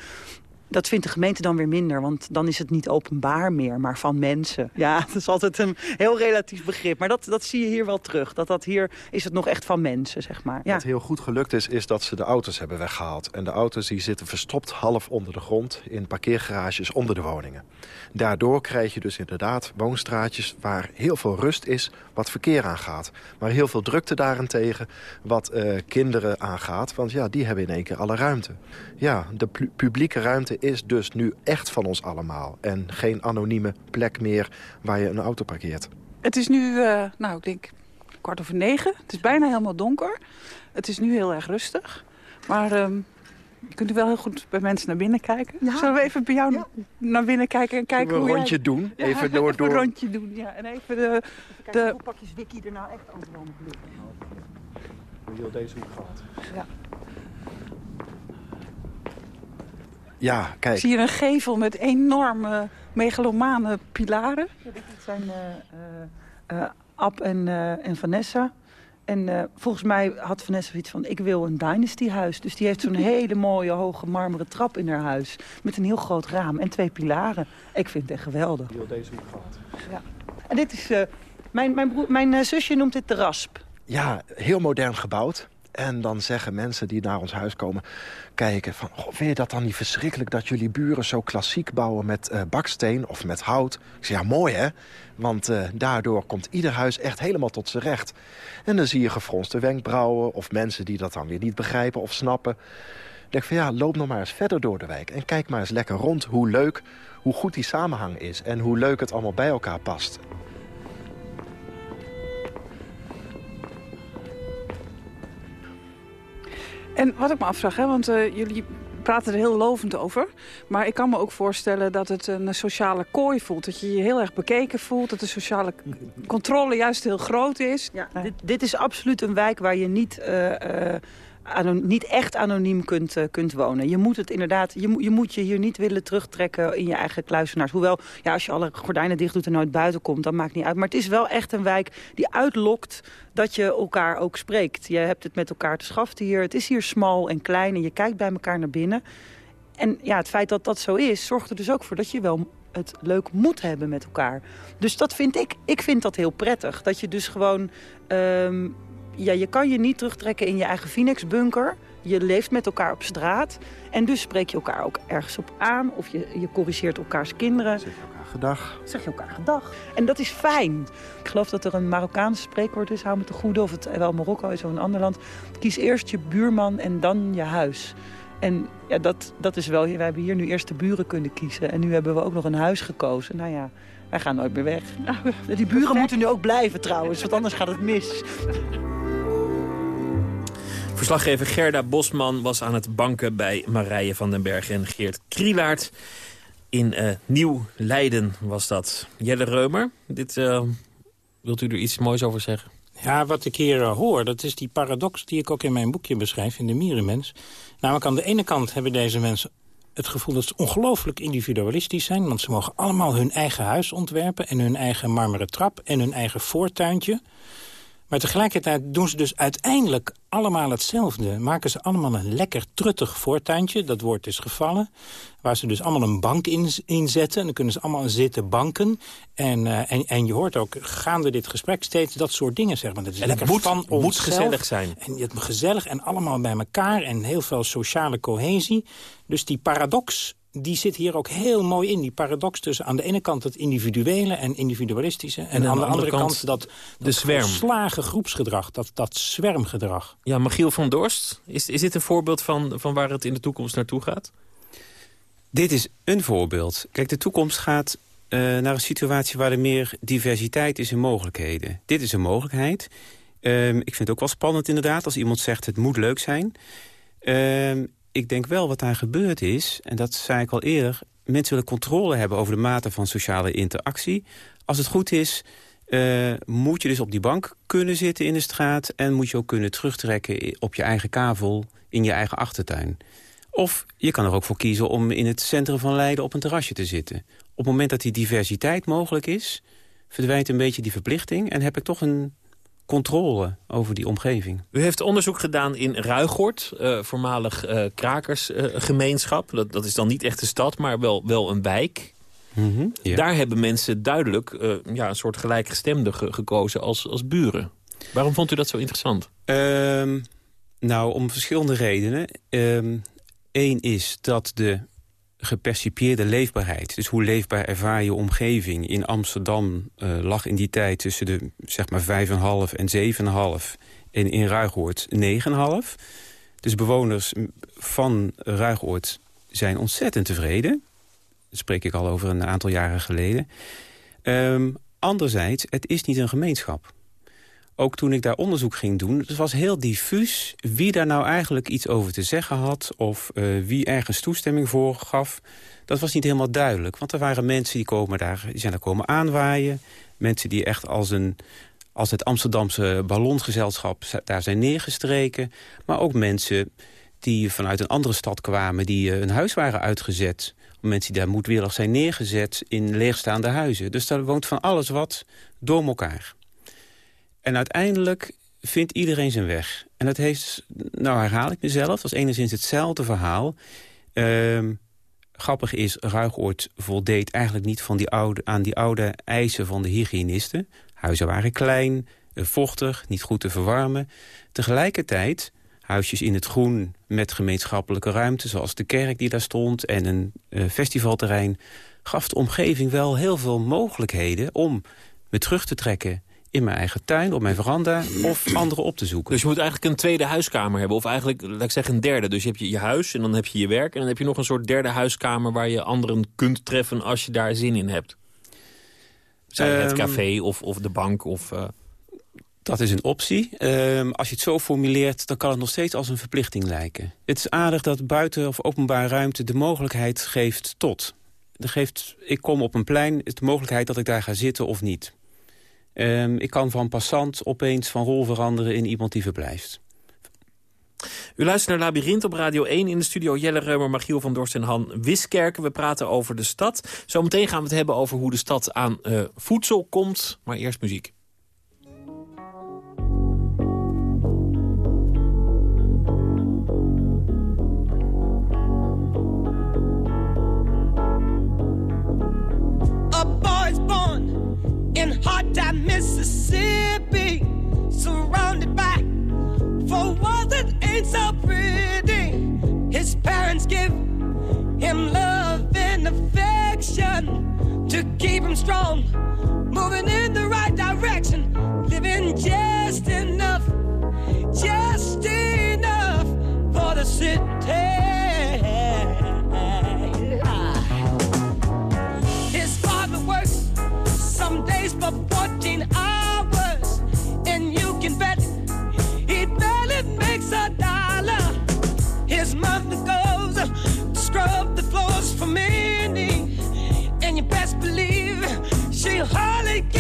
dat vindt de gemeente dan weer minder, want dan is het niet openbaar meer, maar van mensen. Ja, dat is altijd een heel relatief begrip, maar dat, dat zie je hier wel terug. Dat, dat hier is het nog echt van mensen, zeg maar. Wat heel goed gelukt is, is dat ze de auto's hebben weggehaald. En de auto's die zitten verstopt half onder de grond in parkeergarages onder de woningen. Daardoor krijg je dus inderdaad woonstraatjes waar heel veel rust is wat verkeer aangaat. Maar heel veel drukte daarentegen wat uh, kinderen aangaat, want ja, die hebben in één keer alle ruimte. Ja, de pu publieke ruimte is dus nu echt van ons allemaal. En geen anonieme plek meer waar je een auto parkeert. Het is nu, uh, nou ik denk kwart over negen. Het is bijna helemaal donker. Het is nu heel erg rustig. Maar um, je kunt u wel heel goed bij mensen naar binnen kijken. Ja. Zullen we even bij jou ja. naar binnen kijken en kijken hoe een rondje jij... doen? Even door, door... een rondje doen, ja. En even de... Even de... Hoe pakjes Wiki er nou echt overal met liggen? Hoe je deze hoek gehad. Ja. Ja, kijk. Zie je een gevel met enorme megalomane pilaren? Ja, dit zijn uh, uh, uh, Ab en, en Vanessa. En volgens mij had Vanessa zoiets van, ik wil een dynasty huis. Dus die heeft zo'n hele mooie hoge marmeren trap in haar huis. Met een heel groot raam en twee pilaren. Ik vind het echt geweldig. Die deze gehad. Ja. En dit is, mijn, mijn, broer, mijn zusje noemt dit de rasp. Ja, heel modern gebouwd. En dan zeggen mensen die naar ons huis komen kijken van... Goh, vind je dat dan niet verschrikkelijk dat jullie buren zo klassiek bouwen met uh, baksteen of met hout? Ik zeg, ja, mooi hè? Want uh, daardoor komt ieder huis echt helemaal tot zijn recht. En dan zie je gefronste wenkbrauwen of mensen die dat dan weer niet begrijpen of snappen. Ik denk van ja, loop nog maar eens verder door de wijk. En kijk maar eens lekker rond hoe leuk, hoe goed die samenhang is. En hoe leuk het allemaal bij elkaar past. En wat ik me afvraag, hè, want uh, jullie praten er heel lovend over. Maar ik kan me ook voorstellen dat het een sociale kooi voelt. Dat je je heel erg bekeken voelt. Dat de sociale controle juist heel groot is. Ja, dit, dit, is absoluut een wijk waar je niet... Uh, uh, niet echt anoniem kunt, uh, kunt wonen. Je moet het inderdaad, je, je moet je hier niet willen terugtrekken in je eigen kluisenaars. Hoewel, ja, als je alle gordijnen dicht doet en nooit buiten komt, dan maakt niet uit. Maar het is wel echt een wijk die uitlokt dat je elkaar ook spreekt. Je hebt het met elkaar te schaften hier. Het is hier smal en klein en je kijkt bij elkaar naar binnen. En ja, het feit dat dat zo is, zorgt er dus ook voor dat je wel het leuk moet hebben met elkaar. Dus dat vind ik, ik vind dat heel prettig. Dat je dus gewoon... Um, ja, je kan je niet terugtrekken in je eigen Phoenix-bunker. Je leeft met elkaar op straat. En dus spreek je elkaar ook ergens op aan. Of je, je corrigeert elkaars kinderen. Zeg je elkaar gedag. Zeg je elkaar gedag. En dat is fijn. Ik geloof dat er een Marokkaans spreekwoord is. Hou me te goede. Of het wel Marokko is of een ander land. Kies eerst je buurman en dan je huis. En ja, dat, dat is wel... We hebben hier nu eerst de buren kunnen kiezen. En nu hebben we ook nog een huis gekozen. Nou ja, wij gaan nooit meer weg. Die buren moeten nu ook blijven trouwens. Want anders gaat het mis. Verslaggever Gerda Bosman was aan het banken bij Marije van den Berg en Geert Krielaert. In uh, Nieuw-Leiden was dat. Jelle Reumer, dit, uh, wilt u er iets moois over zeggen? Ja, wat ik hier uh, hoor, dat is die paradox die ik ook in mijn boekje beschrijf, in de Mierenmens. Namelijk aan de ene kant hebben deze mensen het gevoel dat ze ongelooflijk individualistisch zijn. Want ze mogen allemaal hun eigen huis ontwerpen en hun eigen marmeren trap en hun eigen voortuintje. Maar tegelijkertijd doen ze dus uiteindelijk allemaal hetzelfde. Maken ze allemaal een lekker truttig voortuintje, dat woord is gevallen. Waar ze dus allemaal een bank in, in zetten. En dan kunnen ze allemaal zitten banken. En, uh, en, en je hoort ook gaande dit gesprek steeds dat soort dingen zeggen. Dat is en lekker het moet, van moet gezellig zijn. En het gezellig en allemaal bij elkaar. En heel veel sociale cohesie. Dus die paradox die zit hier ook heel mooi in. Die paradox tussen aan de ene kant het individuele en individualistische... en, aan de, andere, kant, dat, de zwerm. slagen groepsgedrag, dat, dat zwermgedrag. Ja, Michiel van Dorst, is, is dit een voorbeeld van, van waar het in de toekomst naartoe gaat? Dit is een voorbeeld. Kijk, de toekomst gaat uh, naar een situatie waar er meer diversiteit is in mogelijkheden. Dit is een mogelijkheid. Um, ik vind het ook wel spannend inderdaad als iemand zegt het moet leuk zijn. Um, ik denk wel wat daar gebeurd is, en dat zei ik al eerder... mensen willen controle hebben over de mate van sociale interactie. Als het goed is, uh, moet je dus op die bank kunnen zitten in de straat... en moet je ook kunnen terugtrekken op je eigen kavel in je eigen achtertuin. Of je kan er ook voor kiezen om in het centrum van Leiden op een terrasje te zitten. Op het moment dat die diversiteit mogelijk is... verdwijnt een beetje die verplichting en heb ik toch een controle over die omgeving. U heeft onderzoek gedaan in Ruigoort, uh, voormalig uh, krakersgemeenschap. dat, dat is dan niet echt een stad, maar wel, wel een wijk. Mm -hmm, ja. Daar hebben mensen duidelijk uh, ja, een soort gelijkgestemde ge gekozen als, als buren. Waarom vond u dat zo interessant? Um, nou, om verschillende redenen. Eén um, is dat de gepercipieerde leefbaarheid. Dus hoe leefbaar ervaar je omgeving. In Amsterdam uh, lag in die tijd tussen de zeg maar 5,5 en 7,5. En in Ruigoord 9,5. Dus bewoners van Ruigoord zijn ontzettend tevreden. Dat spreek ik al over een aantal jaren geleden. Um, anderzijds, het is niet een gemeenschap ook toen ik daar onderzoek ging doen... het was heel diffuus wie daar nou eigenlijk iets over te zeggen had... of uh, wie ergens toestemming voor gaf. Dat was niet helemaal duidelijk. Want er waren mensen die, komen daar, die zijn daar komen aanwaaien. Mensen die echt als, een, als het Amsterdamse ballongezelschap daar zijn neergestreken. Maar ook mensen die vanuit een andere stad kwamen... die uh, hun huis waren uitgezet. Mensen die daar moedwillig zijn neergezet in leegstaande huizen. Dus daar woont van alles wat door elkaar. En uiteindelijk vindt iedereen zijn weg. En dat heeft, nou herhaal ik mezelf, dat is enigszins hetzelfde verhaal. Uh, grappig is, Ruigoord voldeed eigenlijk niet van die oude, aan die oude eisen van de hygiënisten. Huizen waren klein, eh, vochtig, niet goed te verwarmen. Tegelijkertijd huisjes in het groen met gemeenschappelijke ruimte... zoals de kerk die daar stond en een uh, festivalterrein... gaf de omgeving wel heel veel mogelijkheden om me terug te trekken in mijn eigen tuin, op mijn veranda of anderen op te zoeken. Dus je moet eigenlijk een tweede huiskamer hebben. Of eigenlijk, laat ik zeggen, een derde. Dus je hebt je, je huis en dan heb je je werk. En dan heb je nog een soort derde huiskamer... waar je anderen kunt treffen als je daar zin in hebt. Zij um, het ehm, café of, of de bank of... Uh... Dat is een optie. Um, als je het zo formuleert, dan kan het nog steeds als een verplichting lijken. Het is aardig dat buiten of openbare ruimte de mogelijkheid geeft tot. Dat geeft, ik kom op een plein, is de mogelijkheid dat ik daar ga zitten of niet. Um, ik kan van passant opeens van rol veranderen in iemand die verblijft. U luistert naar Labyrinth op Radio 1 in de studio Jelle Reumer, Magiel van Dorst en Han Wiskerken. We praten over de stad. Zometeen gaan we het hebben over hoe de stad aan uh, voedsel komt. Maar eerst muziek. Ain't so pretty. His parents give him love and affection to keep him strong, moving in the right direction, living just enough, just enough for the city.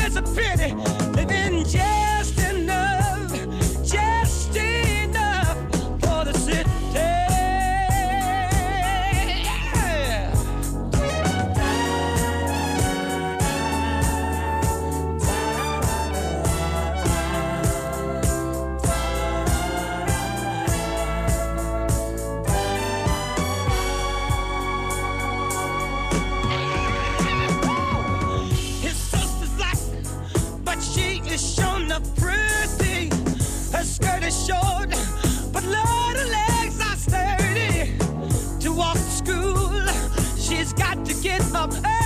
It's a pity living in jail. Get up early.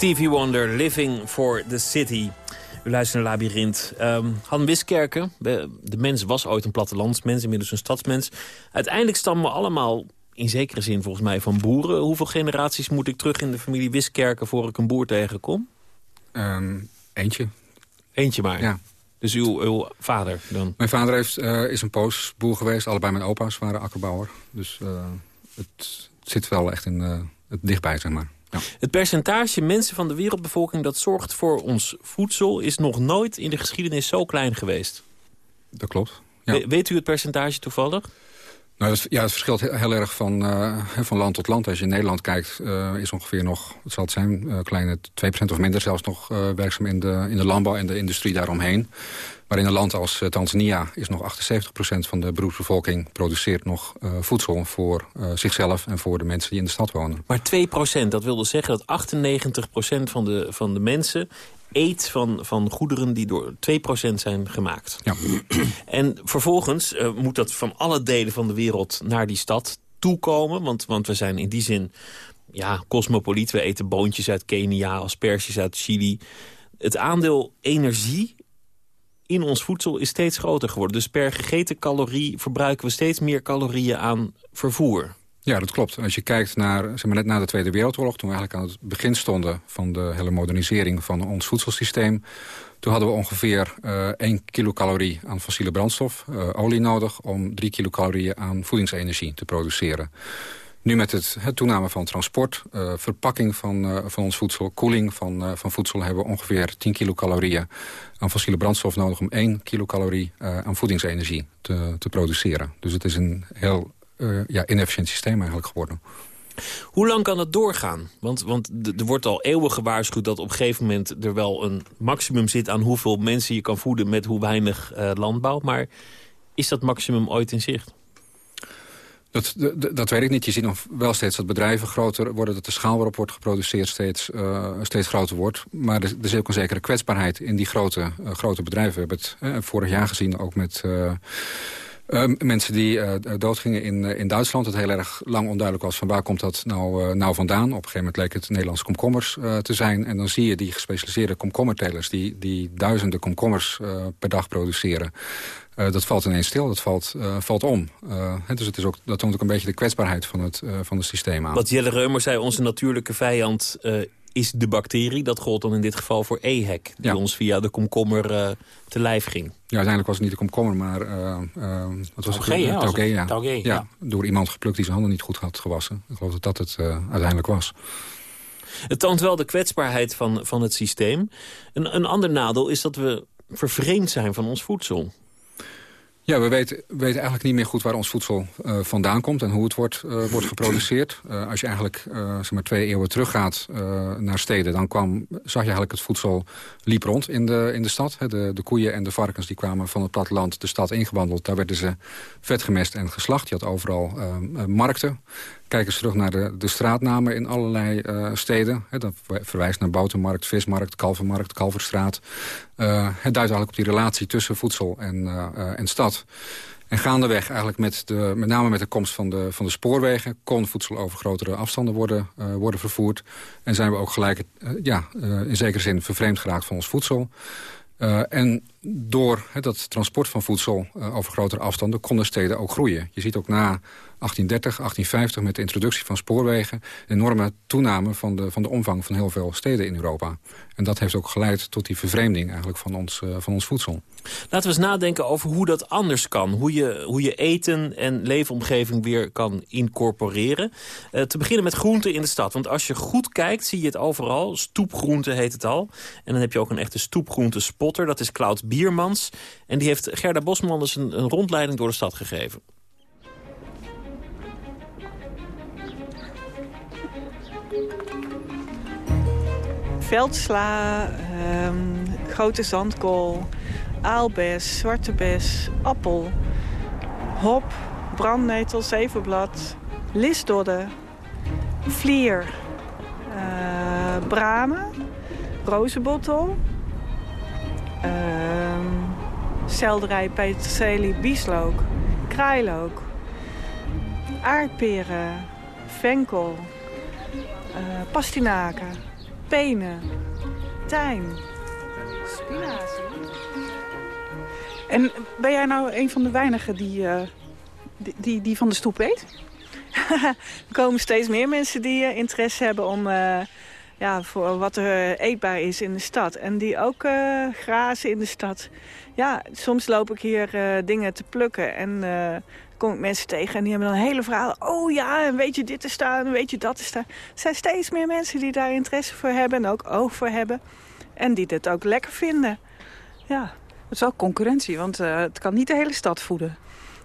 Stevie Wonder, Living for the City. U luistert naar Labyrinth. Ehm Han Wiskerken, de, mens was ooit een plattelandsmens, inmiddels een stadsmens. Uiteindelijk stammen we allemaal in zekere zin volgens mij van boeren. Hoeveel generaties moet ik terug in de familie Wiskerken voor ik een boer tegenkom? Ehm, eentje. Eentje maar? Ja. Dus uw, uw vader dan? Mijn vader heeft, eh, is een poos boer geweest. Allebei mijn opa's waren akkerbouwer. Dus eh, het zit wel echt in eh, het dichtbij, zeg maar. Ja. Het percentage mensen van de wereldbevolking dat zorgt voor ons voedsel... is nog nooit in de geschiedenis zo klein geweest. Dat klopt. Ja. We- weet u het percentage toevallig? Nou, ja, het verschilt he- heel erg van, eh, van land tot land. Als je in Nederland kijkt, eh, is ongeveer nog, het zal het zijn, eh, kleine 2% of minder zelfs nog werkzaam in de, in de landbouw en de industrie daaromheen. Maar in een land als Tanzania is nog 78% van de beroepsbevolking produceert nog voedsel voor zichzelf en voor de mensen die in de stad wonen. Maar 2% dat wil dus zeggen dat 98% van de, van de mensen eet van, van goederen die door 2% zijn gemaakt. Ja. En vervolgens eh, moet dat van alle delen van de wereld naar die stad toekomen. Want, want we zijn in die zin ja, cosmopoliet. We eten boontjes uit Kenia, asperges uit Chili. Het aandeel energie in ons voedsel is steeds groter geworden. Dus per gegeten calorie verbruiken we steeds meer calorieën aan vervoer. Ja, dat klopt. Als je kijkt naar, zeg maar net na de Tweede Wereldoorlog... toen we eigenlijk aan het begin stonden van de hele modernisering van ons voedselsysteem... toen hadden we ongeveer eh 1 kilocalorie aan fossiele brandstof, eh, olie nodig... om 3 kilocalorieën aan voedingsenergie te produceren. Nu met het, toename van transport, eh, verpakking van, van ons voedsel... koeling van, van voedsel hebben we ongeveer 10 kilocalorieën aan fossiele brandstof nodig... om 1 kilocalorie aan voedingsenergie te, te produceren. Dus het is een heel eh, ja, inefficiënt systeem eigenlijk geworden. Hoe lang kan dat doorgaan? Want, want er wordt al eeuwen gewaarschuwd dat op een gegeven moment... er wel een maximum zit aan hoeveel mensen je kan voeden... met hoe weinig eh, landbouw. Maar is dat maximum ooit in zicht? Dat, dat, dat weet ik niet. Je ziet nog wel steeds dat bedrijven groter worden... dat de schaal waarop wordt geproduceerd steeds, eh, steeds groter wordt. Maar er, er is ook een zekere kwetsbaarheid in die grote, grote bedrijven. We hebben het vorig jaar gezien ook met... eh, mensen die eh, doodgingen in, eh, in Duitsland. Het heel erg lang onduidelijk was van waar komt dat nou, eh, nou vandaan. Op een gegeven moment leek het Nederlandse komkommers te zijn. En dan zie je die gespecialiseerde komkommertelers... die, die duizenden komkommers per dag produceren. Dat valt ineens stil, dat valt, valt om. Hè, dus het is ook, dat toont ook een beetje de kwetsbaarheid van het, van het systeem aan. Wat Jelle Reumer zei, onze natuurlijke vijand is de bacterie. Dat gold dan in dit geval voor EHEC. Die Ja. ons via de komkommer eh, te lijf ging. Ja, uiteindelijk was het niet de komkommer, maar... eh, wat was Taugé, het? ja. ja. Door iemand geplukt die zijn handen niet goed had gewassen. Ik geloof dat dat het uiteindelijk was. Het toont wel de kwetsbaarheid van, van het systeem. Een, een ander nadeel is dat we vervreemd zijn van ons voedsel. Ja, we weten, we weten eigenlijk niet meer goed waar ons voedsel eh, vandaan komt... en hoe het wordt, eh, wordt geproduceerd. Eh, als je eigenlijk zeg maar twee eeuwen teruggaat naar steden... dan kwam, zag je eigenlijk het voedsel liep rond in de, in de stad. De, de koeien en de varkens die kwamen van het platteland de stad ingewandeld. Daar werden ze vet gemest en geslacht. Je had overal markten. Kijk eens terug naar de, de straatnamen in allerlei uh, steden. Dat verwijst naar Boutenmarkt, Vismarkt, Kalvermarkt, Kalverstraat. Uh, het duidt eigenlijk op die relatie tussen voedsel en, uh, en stad. En gaandeweg eigenlijk met, de, met name met de komst van de, van de spoorwegen... kon voedsel over grotere afstanden worden, worden vervoerd. En zijn we ook gelijk ja, in zekere zin vervreemd geraakt van ons voedsel. En door dat transport van voedsel over grotere afstanden... konden steden ook groeien. Je ziet ook na 1830, 1850 met de introductie van spoorwegen... een enorme toename van de, van de omvang van heel veel steden in Europa. En dat heeft ook geleid tot die vervreemding eigenlijk van ons, uh, van ons voedsel. Laten we eens nadenken over hoe dat anders kan. Hoe je, hoe je eten en leefomgeving weer kan incorporeren. Uh, te beginnen met groenten in de stad. Want als je goed kijkt, zie je het overal. Stoepgroente heet het al. En dan heb je ook een echte stoepgroentespotter. Dat is Cloud Biermans. En die heeft Gerda Bosman dus een rondleiding door de stad gegeven. Veldsla, um, grote zandkool, aalbes, zwarte bes, appel, hop, brandnetel, zevenblad, lisdodde, vlier, uh, bramen, rozenbottel, uh, selderij, peterselie, bieslook, kraailook, aardperen, venkel, pastinaken penen, tijm, spinazie. En ben jij nou een van de weinigen die, uh, die, die, van de stoep eet? er komen steeds meer mensen die uh, interesse hebben om... Ja, voor wat er eetbaar is in de stad. En die ook grazen in de stad. Ja, soms loop ik hier dingen te plukken. En kom ik mensen tegen en die hebben dan hele verhalen. Oh ja, en weet je dit te staan, en weet je dat te staan. Er zijn steeds meer mensen die daar interesse voor hebben en ook oog voor hebben. En die dit ook lekker vinden. Ja. Het is wel concurrentie, want uh, het kan niet de hele stad voeden.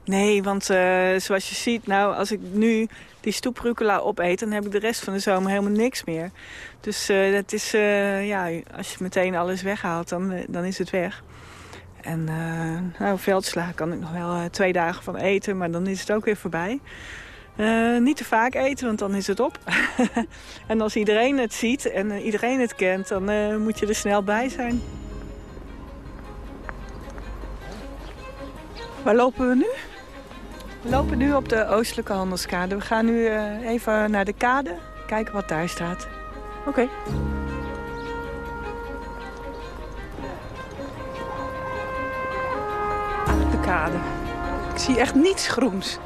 Nee, want uh, zoals je ziet, nou, als ik nu die stoeprucola opeet... dan heb ik de rest van de zomer helemaal niks meer. Dus uh, dat is, ja, als je meteen alles weghaalt, dan, dan is het weg. En uh, nou, veldsla kan ik nog wel uh, twee dagen van eten, maar dan is het ook weer voorbij. Uh, niet te vaak eten, want dan is het op. en als iedereen het ziet en iedereen het kent, dan moet je er snel bij zijn. Waar lopen we nu? We lopen nu op de Oostelijke Handelskade. We gaan nu even naar de kade, kijken wat daar staat. Oké. Kade. Ik zie echt niets groens.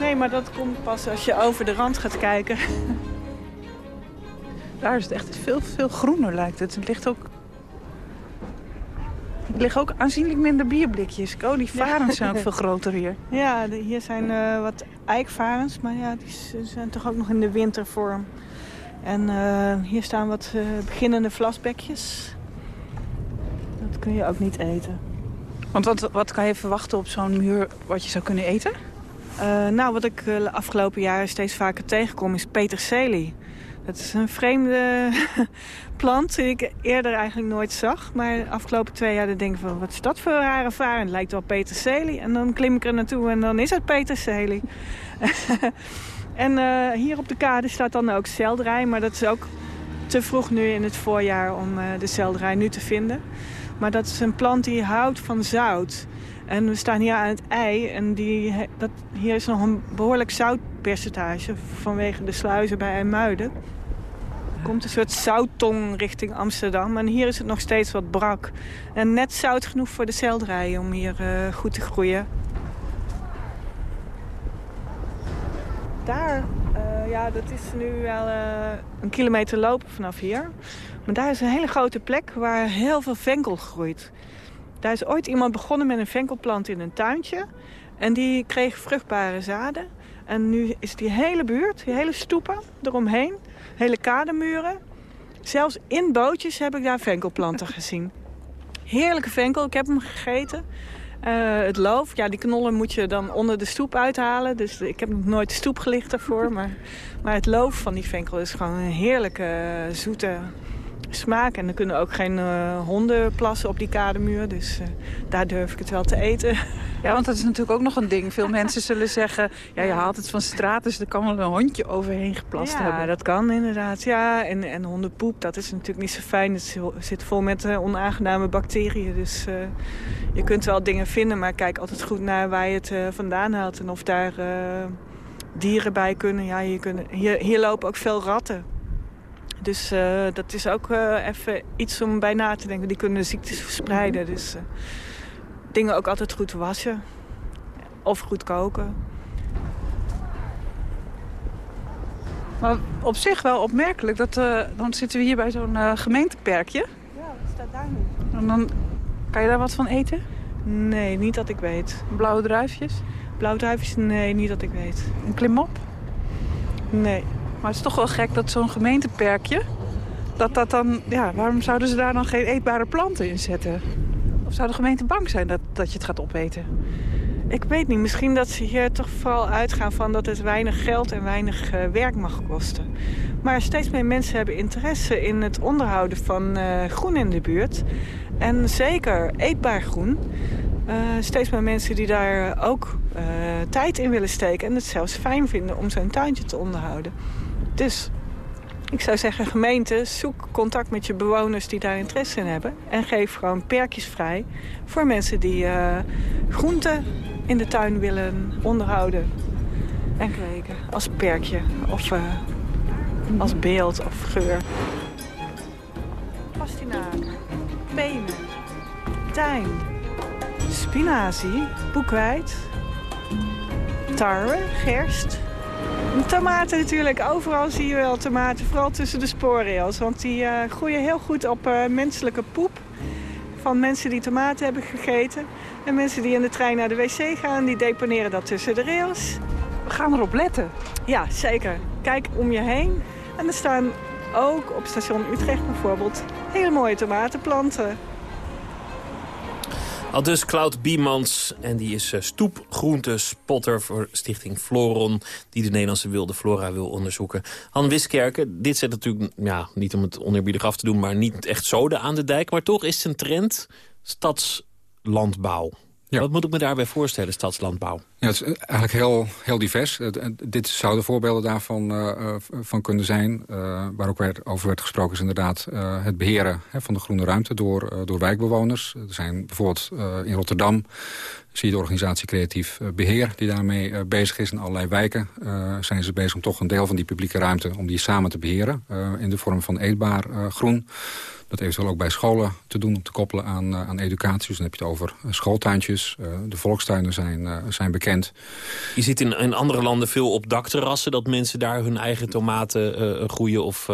Nee, maar dat komt pas als je over de rand gaat kijken. Daar is het echt veel, veel groener lijkt het. Het ligt ook... Er liggen ook aanzienlijk minder bierblikjes. Oh, die varens zijn ook veel groter hier. Ja, hier zijn uh, wat eikvarens, maar ja, die zijn toch ook nog in de wintervorm. En uh, hier staan wat uh, beginnende vlasbekjes. Dat kun je ook niet eten. Want wat, wat kan je verwachten op zo'n muur wat je zou kunnen eten? Uh, nou, wat ik de uh, afgelopen jaren steeds vaker tegenkom is peterselie. Dat is een vreemde plant die ik eerder eigenlijk nooit zag. Maar de afgelopen twee jaar denk ik van, wat is dat voor rare vaar? Het lijkt wel peterselie. En dan klim ik er naartoe en dan is het peterselie. en uh, hier op de kade staat dan ook selderij. Maar dat is ook te vroeg nu in het voorjaar om de selderij nu te vinden. Maar dat is een plant die houdt van zout. En we staan hier aan het ei. En die, dat, hier is nog een behoorlijk zoutpercentage vanwege de sluizen bij IJmuiden. Er komt een soort zouttong richting Amsterdam. En hier is het nog steeds wat brak. En net zout genoeg voor de selderij om hier uh, goed te groeien. Daar, uh, ja, dat is nu wel uh, een kilometer lopen vanaf hier. Maar daar is een hele grote plek waar heel veel venkel groeit. Daar is ooit iemand begonnen met een venkelplant in een tuintje. En die kreeg vruchtbare zaden. En nu is die hele buurt, die hele stoepen eromheen, hele kademuren. Zelfs in bootjes heb ik daar venkelplanten gezien. Heerlijke venkel, ik heb hem gegeten. Uh, het loof, ja, die knollen moet je dan onder de stoep uithalen. Dus ik heb nog nooit de stoep gelicht daarvoor. Maar, maar het loof van die venkel is gewoon een heerlijke, zoete, smaak. En er kunnen ook geen uh, honden plassen op die kademuur. Dus uh, daar durf ik het wel te eten. Ja, want dat is natuurlijk ook nog een ding. Veel mensen zullen zeggen, ja, je haalt het van straat, dus er kan wel een hondje overheen geplast ja, hebben. Ja, dat kan inderdaad. Ja, en, en hondenpoep, dat is natuurlijk niet zo fijn. Het zit vol met uh, onaangename bacteriën. Dus je kunt wel dingen vinden, maar kijk altijd goed naar waar je het vandaan haalt. En of daar dieren bij kunnen. Ja, hier, kunnen hier, hier lopen ook veel ratten. Dus uh, dat is ook uh, even iets om bij na te denken. Die kunnen ziektes verspreiden. Dus uh, dingen ook altijd goed wassen. Of goed koken. Maar op zich wel opmerkelijk. Dat, eh, dan zitten we hier bij zo'n eh, gemeenteperkje. Ja, wat staat daar nu? En dan kan je daar wat van eten? Nee, niet dat ik weet. Blauwe druifjes? Blauwduifjes? Nee, niet dat ik weet. Een klimop? Nee. Maar het is toch wel gek dat zo'n gemeenteperkje... Dat dat dan, ja, waarom zouden ze daar dan geen eetbare planten in zetten? Of zou de gemeente bang zijn dat, dat je het gaat opeten? Ik weet niet. Misschien dat ze hier toch vooral uitgaan van dat het weinig geld en weinig eh, werk mag kosten. Maar steeds meer mensen hebben interesse in het onderhouden van eh, groen in de buurt. En zeker eetbaar groen. Eh, steeds meer mensen die daar ook tijd in willen steken... en het zelfs fijn vinden om zo'n tuintje te onderhouden. Dus ik zou zeggen, gemeente, zoek contact met je bewoners die daar interesse in hebben. En geef gewoon perkjes vrij voor mensen die eh, groenten in de tuin willen onderhouden. En kweken als perkje of eh, als beeld of geur. Pastinaken, penen, tijm, spinazie, boekweit, tarwe, gerst, Tomaten natuurlijk. Overal zie je wel tomaten. Vooral tussen de spoorrails. Want die eh, groeien heel goed op eh, menselijke poep. Van mensen die tomaten hebben gegeten. En mensen die in de trein naar de wc gaan, die deponeren dat tussen de rails. We gaan erop letten. Ja, zeker. Kijk om je heen. En er staan ook op station Utrecht bijvoorbeeld hele mooie tomatenplanten. Al dus Cloud Biemans. En die is uh, stoepgroentespotter voor stichting Floron... die de Nederlandse wilde flora wil onderzoeken. Han Wiskerken, dit zet natuurlijk, ja, niet om het oneerbiedig af te doen... maar niet echt zoden aan de dijk. Maar toch is het een trend stadslandbouw. Wat moet ik me daarbij voorstellen, stadslandbouw? Ja, het is eigenlijk heel, heel divers. Dit zouden voorbeelden daarvan uh, van kunnen zijn. Uh, waar ook werd, over werd gesproken is inderdaad het beheren hè, van de groene ruimte door, door wijkbewoners. Er zijn bijvoorbeeld in Rotterdam zie je de organisatie Creatief Beheer die daarmee bezig is. In allerlei wijken zijn ze bezig om toch een deel van die publieke ruimte... om die samen te beheren in de vorm van eetbaar groen. Dat eventueel ook bij scholen te doen, om te koppelen aan, aan educatie. Dus dan heb je het over schooltuintjes. de volkstuinen zijn, zijn bekend. Je ziet in, in andere landen veel op dakterrassen... dat mensen daar hun eigen tomaten groeien of,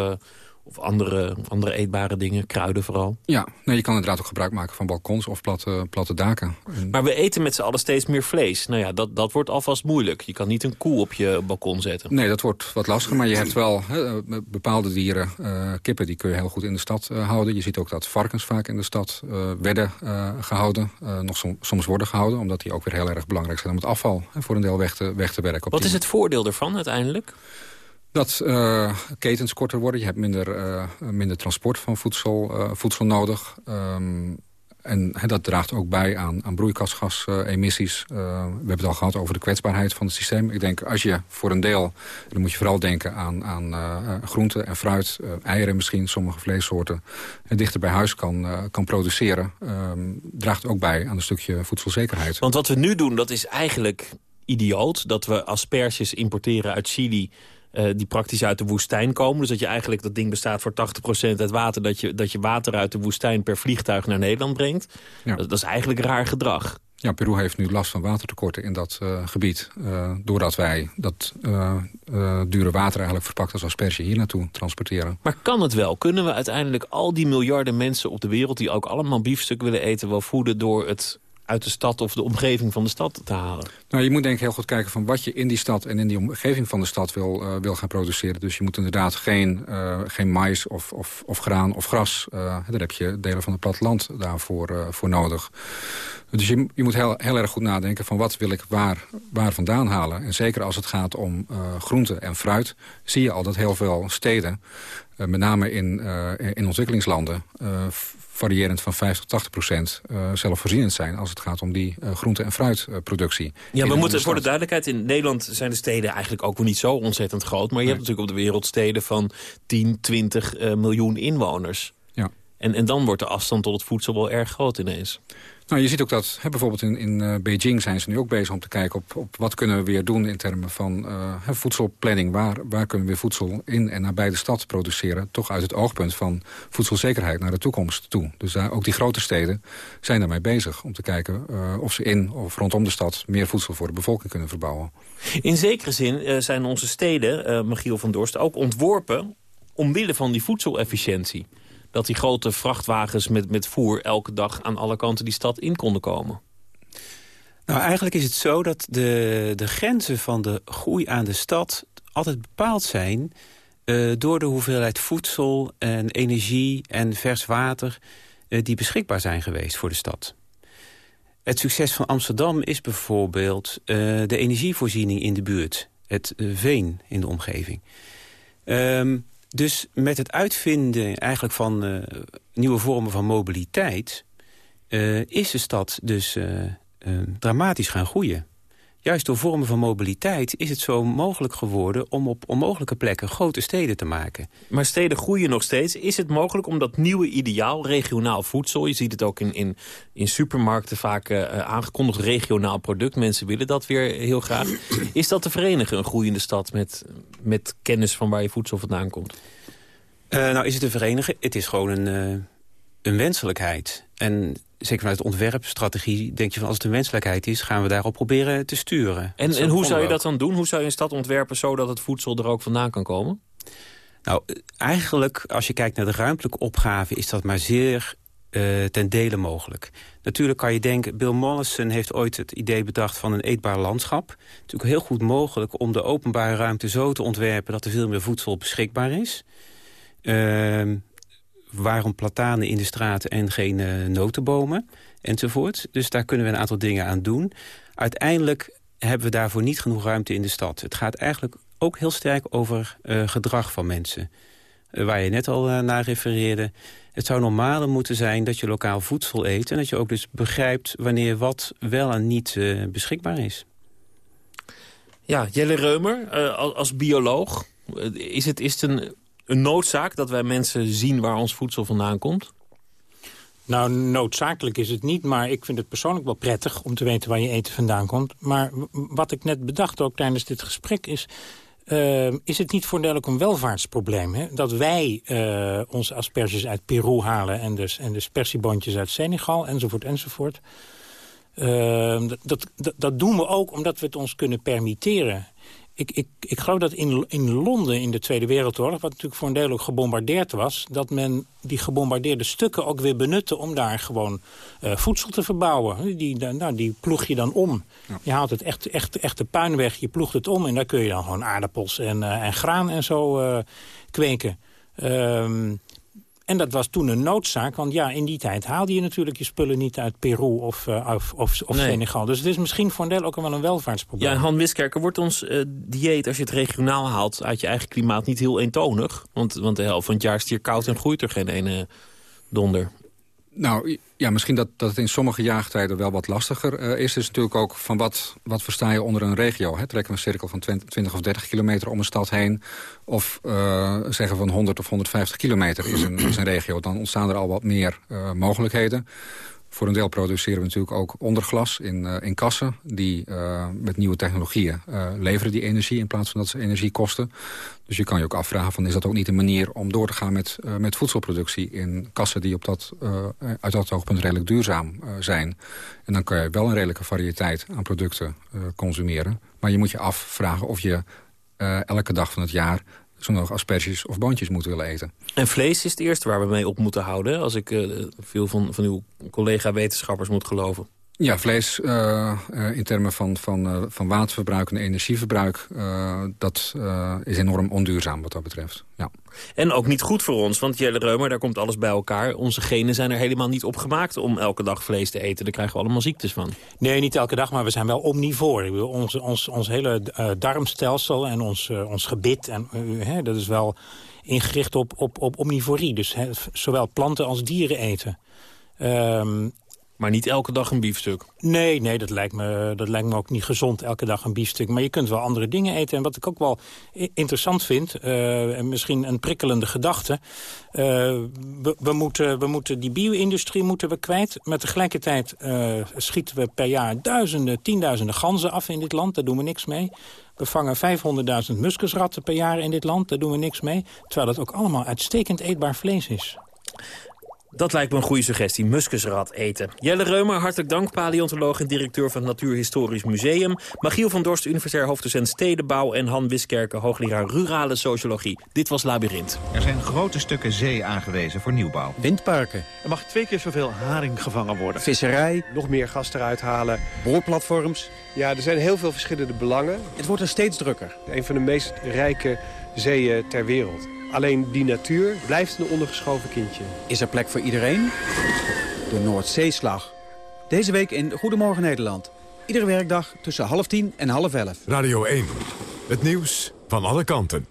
of andere, andere eetbare dingen, kruiden vooral. Ja, nee, je kan inderdaad ook gebruik maken van balkons of platte, platte daken. Maar we eten met z'n allen steeds meer vlees. Nou ja, dat, dat wordt alvast moeilijk. Je kan niet een koe op je balkon zetten. Nee, dat wordt wat lastiger. Maar je hebt wel hè, bepaalde dieren, uh, kippen, die kun je heel goed in de stad uh, houden. Je ziet ook dat varkens vaak in de stad uh, werden gehouden. nog som, soms worden gehouden, omdat die ook weer heel erg belangrijk zijn om het afval hè, voor een deel weg te, weg te werken. Wat is het voordeel ervan uiteindelijk? Dat uh, ketens korter worden. Je hebt minder, uh, minder transport van voedsel, uh, voedsel nodig. Um, en dat draagt ook bij aan, aan broeikasgasemissies. we hebben het al gehad over de kwetsbaarheid van het systeem. Ik denk, als je voor een deel... dan moet je vooral denken aan, aan groenten en fruit... eieren misschien, sommige vleessoorten... dichter bij huis kan, kan produceren... Um, draagt ook bij aan een stukje voedselzekerheid. Want wat we nu doen, dat is eigenlijk idioot. Dat we asperges importeren uit Chili... Uh, die praktisch uit de woestijn komen. Dus dat je eigenlijk, dat ding bestaat voor 80% uit water... Dat je, dat je water uit de woestijn per vliegtuig naar Nederland brengt. Ja. Dat, dat, is eigenlijk raar gedrag. Ja, Peru heeft nu last van watertekorten in dat uh, gebied. Uh, doordat wij dat dure water eigenlijk verpakt als asperge hier naartoe transporteren. Maar kan het wel? Kunnen we uiteindelijk al die miljarden mensen op de wereld... die ook allemaal biefstuk willen eten, wel voeden door het uit de stad of de omgeving van de stad te halen? Nou, je moet denk ik heel goed kijken van wat je in die stad en in die omgeving van de stad wil, uh, wil gaan produceren. Dus je moet inderdaad geen, uh, geen mais of, of, of graan of gras. Uh, daar heb je delen van het platteland daarvoor voor nodig. Dus je, je moet heel, heel erg goed nadenken van wat wil ik waar, waar vandaan halen. En zeker als het gaat om groenten en fruit... zie je al dat heel veel steden, met name in, in ontwikkelingslanden variërend van 50 tot 80 procent uh, zelfvoorzienend zijn... als het gaat om die uh, groente- en fruitproductie. ja, we moeten voor de duidelijkheid... in Nederland zijn de steden eigenlijk ook niet zo ontzettend groot... maar je nee. hebt natuurlijk op de wereld steden van 10, 20 uh, miljoen inwoners. Ja. En, en dan wordt de afstand tot het voedsel wel erg groot ineens. Nou, je ziet ook dat hè, bijvoorbeeld in, in uh, Beijing zijn ze nu ook bezig om te kijken op, op wat kunnen we weer doen in termen van uh, voedselplanning. Waar, waar kunnen we weer voedsel in en nabij de stad produceren? Toch uit het oogpunt van voedselzekerheid naar de toekomst toe. Dus daar, ook die grote steden zijn daarmee bezig om te kijken uh, of ze in of rondom de stad meer voedsel voor de bevolking kunnen verbouwen. In zekere zin zijn onze steden, Michiel van Dorst, ook ontworpen omwille van die voedselefficiëntie dat die grote vrachtwagens met, met voer elke dag aan alle kanten die stad in konden komen? Nou, eigenlijk is het zo dat de, de grenzen van de groei aan de stad altijd bepaald zijn... Uh, door de hoeveelheid voedsel en energie en vers water... Uh, die beschikbaar zijn geweest voor de stad. Het succes van Amsterdam is bijvoorbeeld uh, de energievoorziening in de buurt. Het veen in de omgeving. Um, dus met het uitvinden eigenlijk van uh, nieuwe vormen van mobiliteit... Uh, is de stad dus uh, dramatisch gaan groeien. Juist door vormen van mobiliteit is het zo mogelijk geworden... om op onmogelijke plekken grote steden te maken. Maar steden groeien nog steeds. Is het mogelijk om dat nieuwe ideaal, regionaal voedsel... je ziet het ook in, in, in supermarkten vaak aangekondigd regionaal product. Mensen willen dat weer heel graag. Is dat te verenigen, een groeiende stad... met, met kennis van waar je voedsel vandaan komt? Uh, nou, is het te verenigen? Het is gewoon een, uh, een wenselijkheid. En zeker vanuit de ontwerpstrategie denk je van als het een wenselijkheid is... gaan we daarop proberen te sturen. En, en hoe zou je dat dan doen? Hoe zou je een stad ontwerpen zodat het voedsel er ook vandaan kan komen? Nou, eigenlijk, als je kijkt naar de ruimtelijke opgave... is dat maar zeer uh, ten dele mogelijk. Natuurlijk kan je denken, Bill Mollison heeft ooit het idee bedacht van een eetbaar landschap. Natuurlijk heel goed mogelijk om de openbare ruimte zo te ontwerpen... dat er veel meer voedsel beschikbaar is... Uh, waarom platanen in de straten en geen uh, notenbomen enzovoort. Dus daar kunnen we een aantal dingen aan doen. Uiteindelijk hebben we daarvoor niet genoeg ruimte in de stad. Het gaat eigenlijk ook heel sterk over uh, gedrag van mensen. Uh, waar je net al naar refereerde. Het zou normaler moeten zijn dat je lokaal voedsel eet... en dat je ook dus begrijpt wanneer wat wel en niet beschikbaar is. Ja, Jelle Reumer, als bioloog... is het, is het een een noodzaak dat wij mensen zien waar ons voedsel vandaan komt? Nou, noodzakelijk is het niet, maar ik vind het persoonlijk wel prettig... om te weten waar je eten vandaan komt. Maar wat ik net bedacht ook tijdens dit gesprek is... Uh, is het niet voor een welvaartsprobleem? Hè? Dat wij uh, onze asperges uit Peru halen... en dus, en de spersieboontjes uit Senegal, enzovoort, enzovoort. Uh, dat, dat, dat doen we ook omdat we het ons kunnen permitteren ik, ik, ik geloof dat in, in Londen in de Tweede Wereldoorlog... wat natuurlijk voor een deel ook gebombardeerd was... dat men die gebombardeerde stukken ook weer benutte... om daar gewoon uh, voedsel te verbouwen. Die, nou, die ploeg je dan om. Je haalt het echt, echt, echt de puin weg, je ploegt het om... en daar kun je dan gewoon aardappels en, uh, en graan en zo uh, kweken. Um, en dat was toen een noodzaak, want ja, in die tijd haalde je natuurlijk je spullen niet uit Peru of, uh, of, of, of nee. Senegal. Dus het is misschien voor een deel ook wel een welvaartsprobleem. Ja, Han Wiskerker, wordt ons uh, dieet, als je het regionaal haalt uit je eigen klimaat, niet heel eentonig? Want, want de helft van het jaar is het hier koud en groeit er geen ene donder. Nou, ja, misschien dat, dat het in sommige jaargetijden wel wat lastiger uh, is. is natuurlijk ook van wat, wat versta je onder een regio. Hè? Trekken we een cirkel van 20, 20 of 30 kilometer om een stad heen. Of uh, zeggen van 100 of 150 kilometer is een, is een regio. Dan ontstaan er al wat meer uh, mogelijkheden. Voor een deel produceren we natuurlijk ook onderglas in, uh, in kassen. Die uh, met nieuwe technologieën uh, leveren die energie in plaats van dat ze energie kosten. Dus je kan je ook afvragen van is dat ook niet een manier om door te gaan met, met voedselproductie in kassen die op dat, uit dat oogpunt redelijk duurzaam zijn. En dan kan je wel een redelijke variëteit aan producten consumeren. Maar je moet je afvragen of je elke dag van het jaar zo nog asperges of boontjes moeten willen eten. En vlees is het eerste waar we mee op moeten houden... als ik uh, veel van, van uw collega-wetenschappers moet geloven. Ja, vlees uh, uh, in termen van, van, uh, van waterverbruik en energieverbruik... dat is enorm onduurzaam wat dat betreft. Ja. En ook niet goed voor ons, want Jelle Reumer, daar komt alles bij elkaar. Onze genen zijn er helemaal niet op gemaakt om elke dag vlees te eten. Daar krijgen we allemaal ziektes van. Nee, niet elke dag, maar we zijn wel omnivoor. Ik bedoel, ons, ons, ons hele darmstelsel en ons, ons gebit, en, dat is wel ingericht op, op, op omnivorie. Dus zowel planten als dieren eten. Um, Maar niet elke dag een biefstuk? Nee, nee dat, lijkt me, dat lijkt me ook niet gezond, elke dag een biefstuk. Maar je kunt wel andere dingen eten. En wat ik ook wel interessant vind, uh, en misschien een prikkelende gedachte... Uh, we, moeten, we moeten die bio-industrie moeten we kwijt. Maar tegelijkertijd uh, schieten we per jaar duizenden, tienduizenden ganzen af in dit land. Daar doen we niks mee. We vangen 500.000 muskusratten per jaar in dit land. Daar doen we niks mee. Terwijl het ook allemaal uitstekend eetbaar vlees is. Dat lijkt me een goede suggestie, muskusrat eten. Jelle Reumer, hartelijk dank, paleontoloog en directeur van het Natuurhistorisch Museum. Magiel van Dorst, universitair hoofddocent stedenbouw... en Han Wiskerken, hoogleraar rurale sociologie. Dit was Labyrinth. Er zijn grote stukken zee aangewezen voor nieuwbouw. Windparken. Er mag twee keer zoveel haring gevangen worden. Visserij. Nog meer gas eruit halen. Boorplatforms. Ja, er zijn heel veel verschillende belangen. Het wordt er steeds drukker. Een van de meest rijke zeeën ter wereld. Alleen die natuur blijft een ondergeschoven kindje. Is er plek voor iedereen? De Noordzeeslag. Deze week in Goedemorgen Nederland. Iedere werkdag tussen half tien en half elf. Radio 1. Het nieuws van alle kanten.